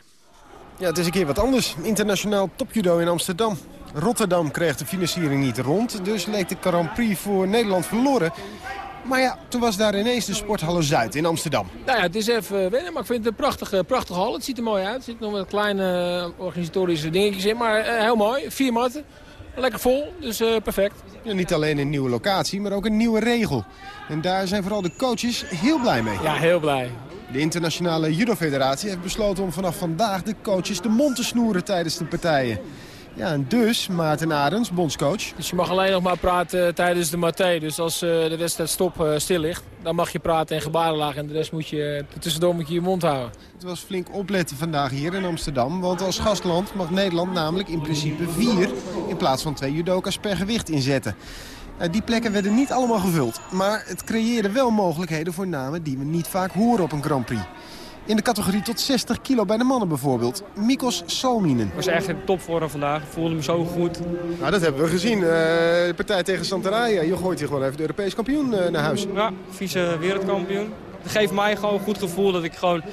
Ja, het is een keer wat anders. Internationaal topjudo in Amsterdam. Rotterdam kreeg de financiering niet rond, dus leek de Grand Prix voor Nederland verloren. Maar ja, toen was daar ineens de Sporthalle Zuid in Amsterdam. Nou ja, het is even wennen, maar ik vind het een prachtige, prachtige hal. Het ziet er mooi uit. Er zitten nog wat kleine eh, organisatorische dingetjes in, maar uh, heel mooi. Vier matten, lekker vol, dus uh, perfect. Ja, niet alleen een nieuwe locatie, maar ook een nieuwe regel. En daar zijn vooral de coaches heel blij mee. Ja, heel blij. De internationale judo-federatie heeft besloten om vanaf vandaag de coaches de mond te snoeren tijdens de partijen. Ja, en dus Maarten Arends, bondscoach. Dus je mag alleen nog maar praten tijdens de maté. Dus als uh, de wedstrijd stop uh, stil ligt, dan mag je praten in gebarenlaag. En de rest moet je, tussendoor moet je je mond houden. Het was flink opletten vandaag hier in Amsterdam. Want als gastland mag Nederland namelijk in principe vier... in plaats van twee judoka's per gewicht inzetten. Uh, die plekken werden niet allemaal gevuld. Maar het creëerde wel mogelijkheden voor namen die we niet vaak horen op een Grand Prix. In de categorie tot 60 kilo bij de mannen bijvoorbeeld. Mikos Salminen. Ik was echt in topvorm vandaag. Ik voelde me zo goed. Nou, dat hebben we gezien. Uh, de partij tegen Santaraya. Je gooit hier gewoon even de Europees kampioen uh, naar huis. Ja, vieze wereldkampioen. Het geeft mij gewoon een goed gevoel dat ik gewoon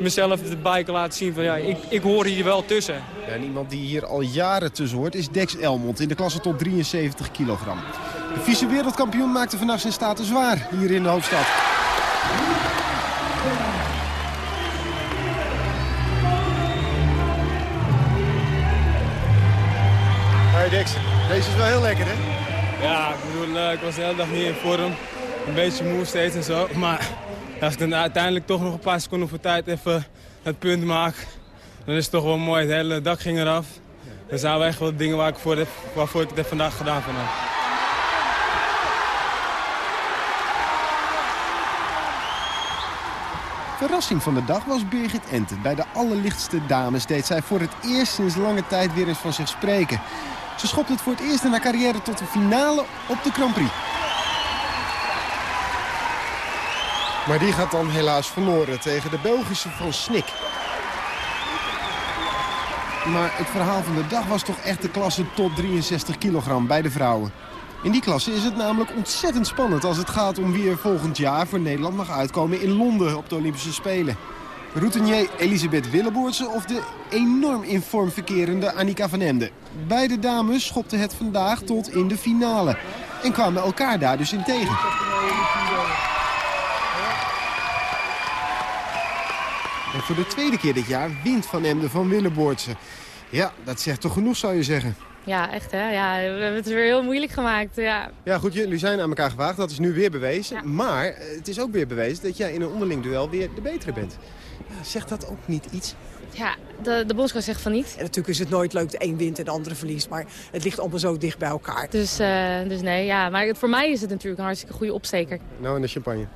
mezelf erbij kan laten zien van ja, ik, ik hoor hier wel tussen. Ja, en iemand die hier al jaren tussen hoort is Dex Elmond in de klasse tot 73 kilogram. De vice-wereldkampioen maakte vannacht zijn status zwaar hier in de hoofdstad. Hey Dex, deze is wel heel lekker hè? Ja, ik bedoel, uh, ik was de hele dag niet in vorm. Een beetje moe steeds en zo. *laughs* Maar als ik dan uiteindelijk toch nog een paar seconden voor tijd even het punt maak... dan is het toch wel mooi. Het hele dak ging eraf. Dat zijn wel echt wel dingen waar ik voor heb, waarvoor ik het heb vandaag gedaan vandaag. Verrassing van de dag was Birgit Ente. Bij de allerlichtste dames deed zij voor het eerst sinds lange tijd weer eens van zich spreken. Ze schopt het voor het eerst in haar carrière tot de finale op de Grand Prix. Maar die gaat dan helaas verloren tegen de Belgische van Snik. Maar het verhaal van de dag was toch echt de klasse tot 63 kilogram bij de vrouwen. In die klasse is het namelijk ontzettend spannend als het gaat om wie er volgend jaar voor Nederland mag uitkomen in Londen op de Olympische Spelen. Routinier Elisabeth Willeboortse of de enorm in vorm verkerende Annika van Emden. Beide dames schopten het vandaag tot in de finale en kwamen elkaar daar dus in tegen. En voor de tweede keer dit jaar wint Van Emden van Willeboortse. Ja, dat zegt toch genoeg zou je zeggen. Ja, echt hè. Ja, we hebben het weer heel moeilijk gemaakt. Ja. Ja, goed, jullie zijn aan elkaar gewaagd. Dat is nu weer bewezen. Maar eh, het is ook weer bewezen dat jij in een onderling duel weer de betere bent. Ja, zegt dat ook niet iets? Ja, de, de bondscoach zegt van niet. En natuurlijk is het nooit leuk de een wint en de andere verliest. Maar het ligt allemaal zo dicht bij elkaar. Dus, eh, dus nee, ja. Maar het- voor mij is het natuurlijk een hartstikke goede opsteker. Nou, en de champagne.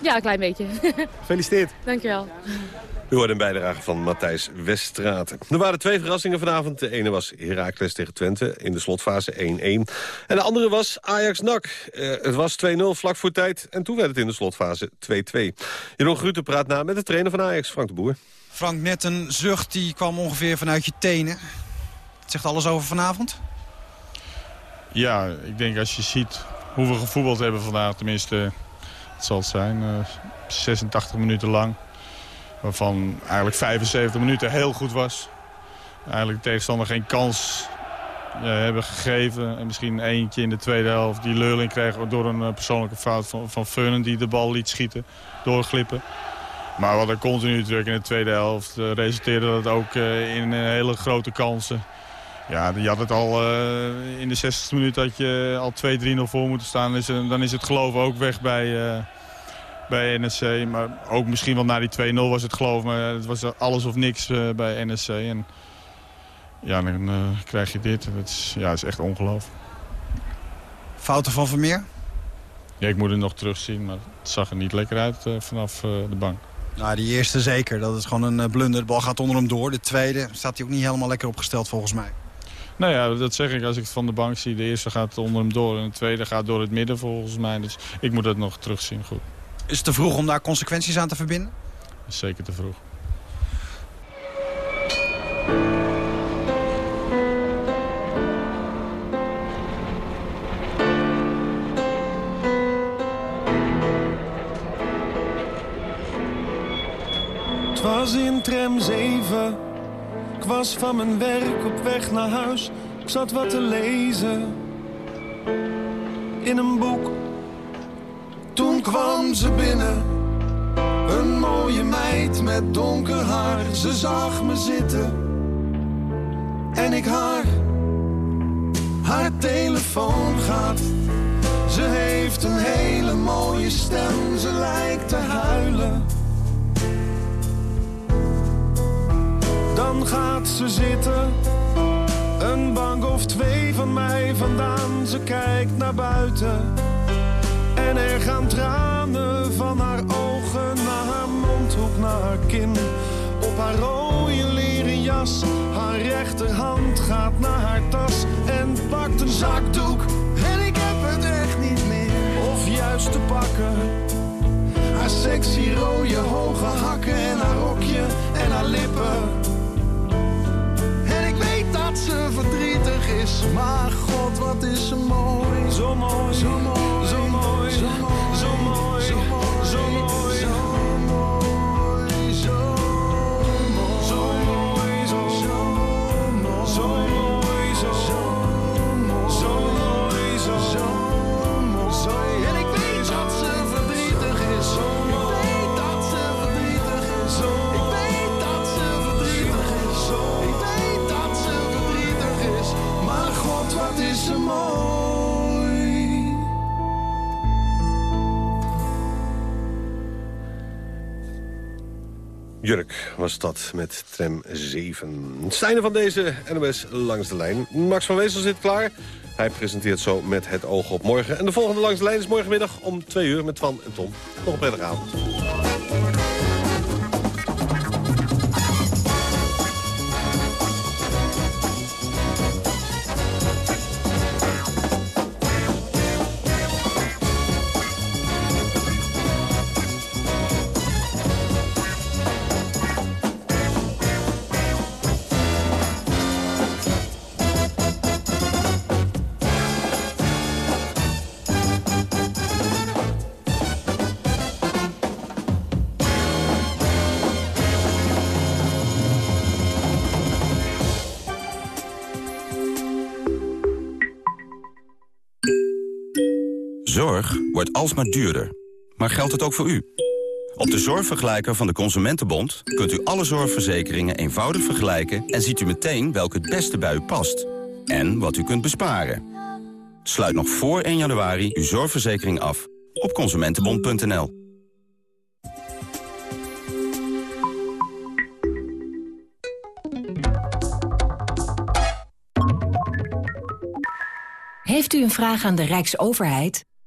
Ja, een klein beetje. *laughs* Gefeliciteerd. Dankjewel. U hoorde een bijdrage van Matthijs Weststraat. Er waren twee verrassingen vanavond. De ene was Heracles tegen Twente in de slotfase 1-1. En de andere was Ajax-NAC. Eh, het was 2-0 vlak voor tijd en toen werd het in de slotfase 2-2. Jeroen Grutte praat na met de trainer van Ajax, Frank de Boer. Frank, net een zucht die kwam ongeveer vanuit je tenen. Het zegt alles over vanavond? Ja, ik denk als je ziet hoe we gevoetbald hebben vandaag, tenminste, het zal het zijn, eh, 86 minuten lang. Waarvan eigenlijk 75 minuten heel goed was. Eigenlijk de tegenstander geen kans ja, hebben gegeven. En misschien eentje in de tweede helft die Leurling kreeg door een eh, persoonlijke fout van, van Feunen die de bal liet schieten, doorglippen. Maar wat er continu druk in de tweede helft eh, resulteerde dat ook eh, in eh, hele grote kansen. Ja, je had het al eh, in de 60 minuut dat je al 2-3-0 voor moeten staan. Dan is, het- geloof ook weg bij, eh, bij NSC. Maar ook misschien wel na die 2-0 was het geloof. Maar het was alles of niks eh, bij NSC. En ja, dan eh, krijg je dit. Het is, ja, het is echt ongelooflijk. Fouten van Vermeer? Ja, ik moet het nog terugzien, maar het zag er niet lekker uit eh, vanaf de bank. Nou, die eerste zeker. Dat is gewoon een blunder. De bal gaat onder hem door. De tweede staat hij ook niet helemaal lekker opgesteld volgens mij. Nou ja, dat zeg ik als ik het van de bank zie. De eerste gaat onder hem door en de tweede gaat door het midden volgens mij. Dus ik moet dat nog terugzien, goed. Is het te vroeg om daar consequenties aan te verbinden? Is zeker te vroeg. Het was in tram 7. Ik was van mijn werk op weg naar huis. Ik zat wat te lezen. In een boek. Kwam ze binnen. Een mooie meid met donker haar. Ze zag me zitten. En ik haar. Haar telefoon gaat. Ze heeft een hele mooie stem. Ze lijkt te huilen. Dan gaat ze zitten, een bank of twee van mij vandaan. Ze kijkt naar buiten en er gaan tranen van haar ogen naar haar mondhoek, naar haar kin. Op haar rode leren jas, haar rechterhand gaat naar haar tas en pakt een zakdoek. En ik heb het echt niet meer, of juist te pakken. Haar sexy rode hoge hakken en haar rokje en haar lippen. En ik weet dat ze verdrietig is, maar god wat is ze mooi. Zo mooi, zo mooi, zo zo mooi, zo mooi, zo mooi, Jurk was dat met tram 7. Het van deze NOS langs de lijn. Max van Wezel zit klaar. Hij presenteert zo met het oog op morgen. En de volgende langs de lijn is morgenmiddag om 2 uur met Twan en Tom. Nog een prettige avond. Wordt alsmaar duurder. Maar geldt het ook voor u? Op de zorgvergelijker van de Consumentenbond kunt u alle zorgverzekeringen eenvoudig vergelijken... en ziet u meteen welke het beste bij u past. En wat u kunt besparen. Sluit nog voor 1 januari uw zorgverzekering af op consumentenbond.nl. Heeft u een vraag aan de Rijksoverheid?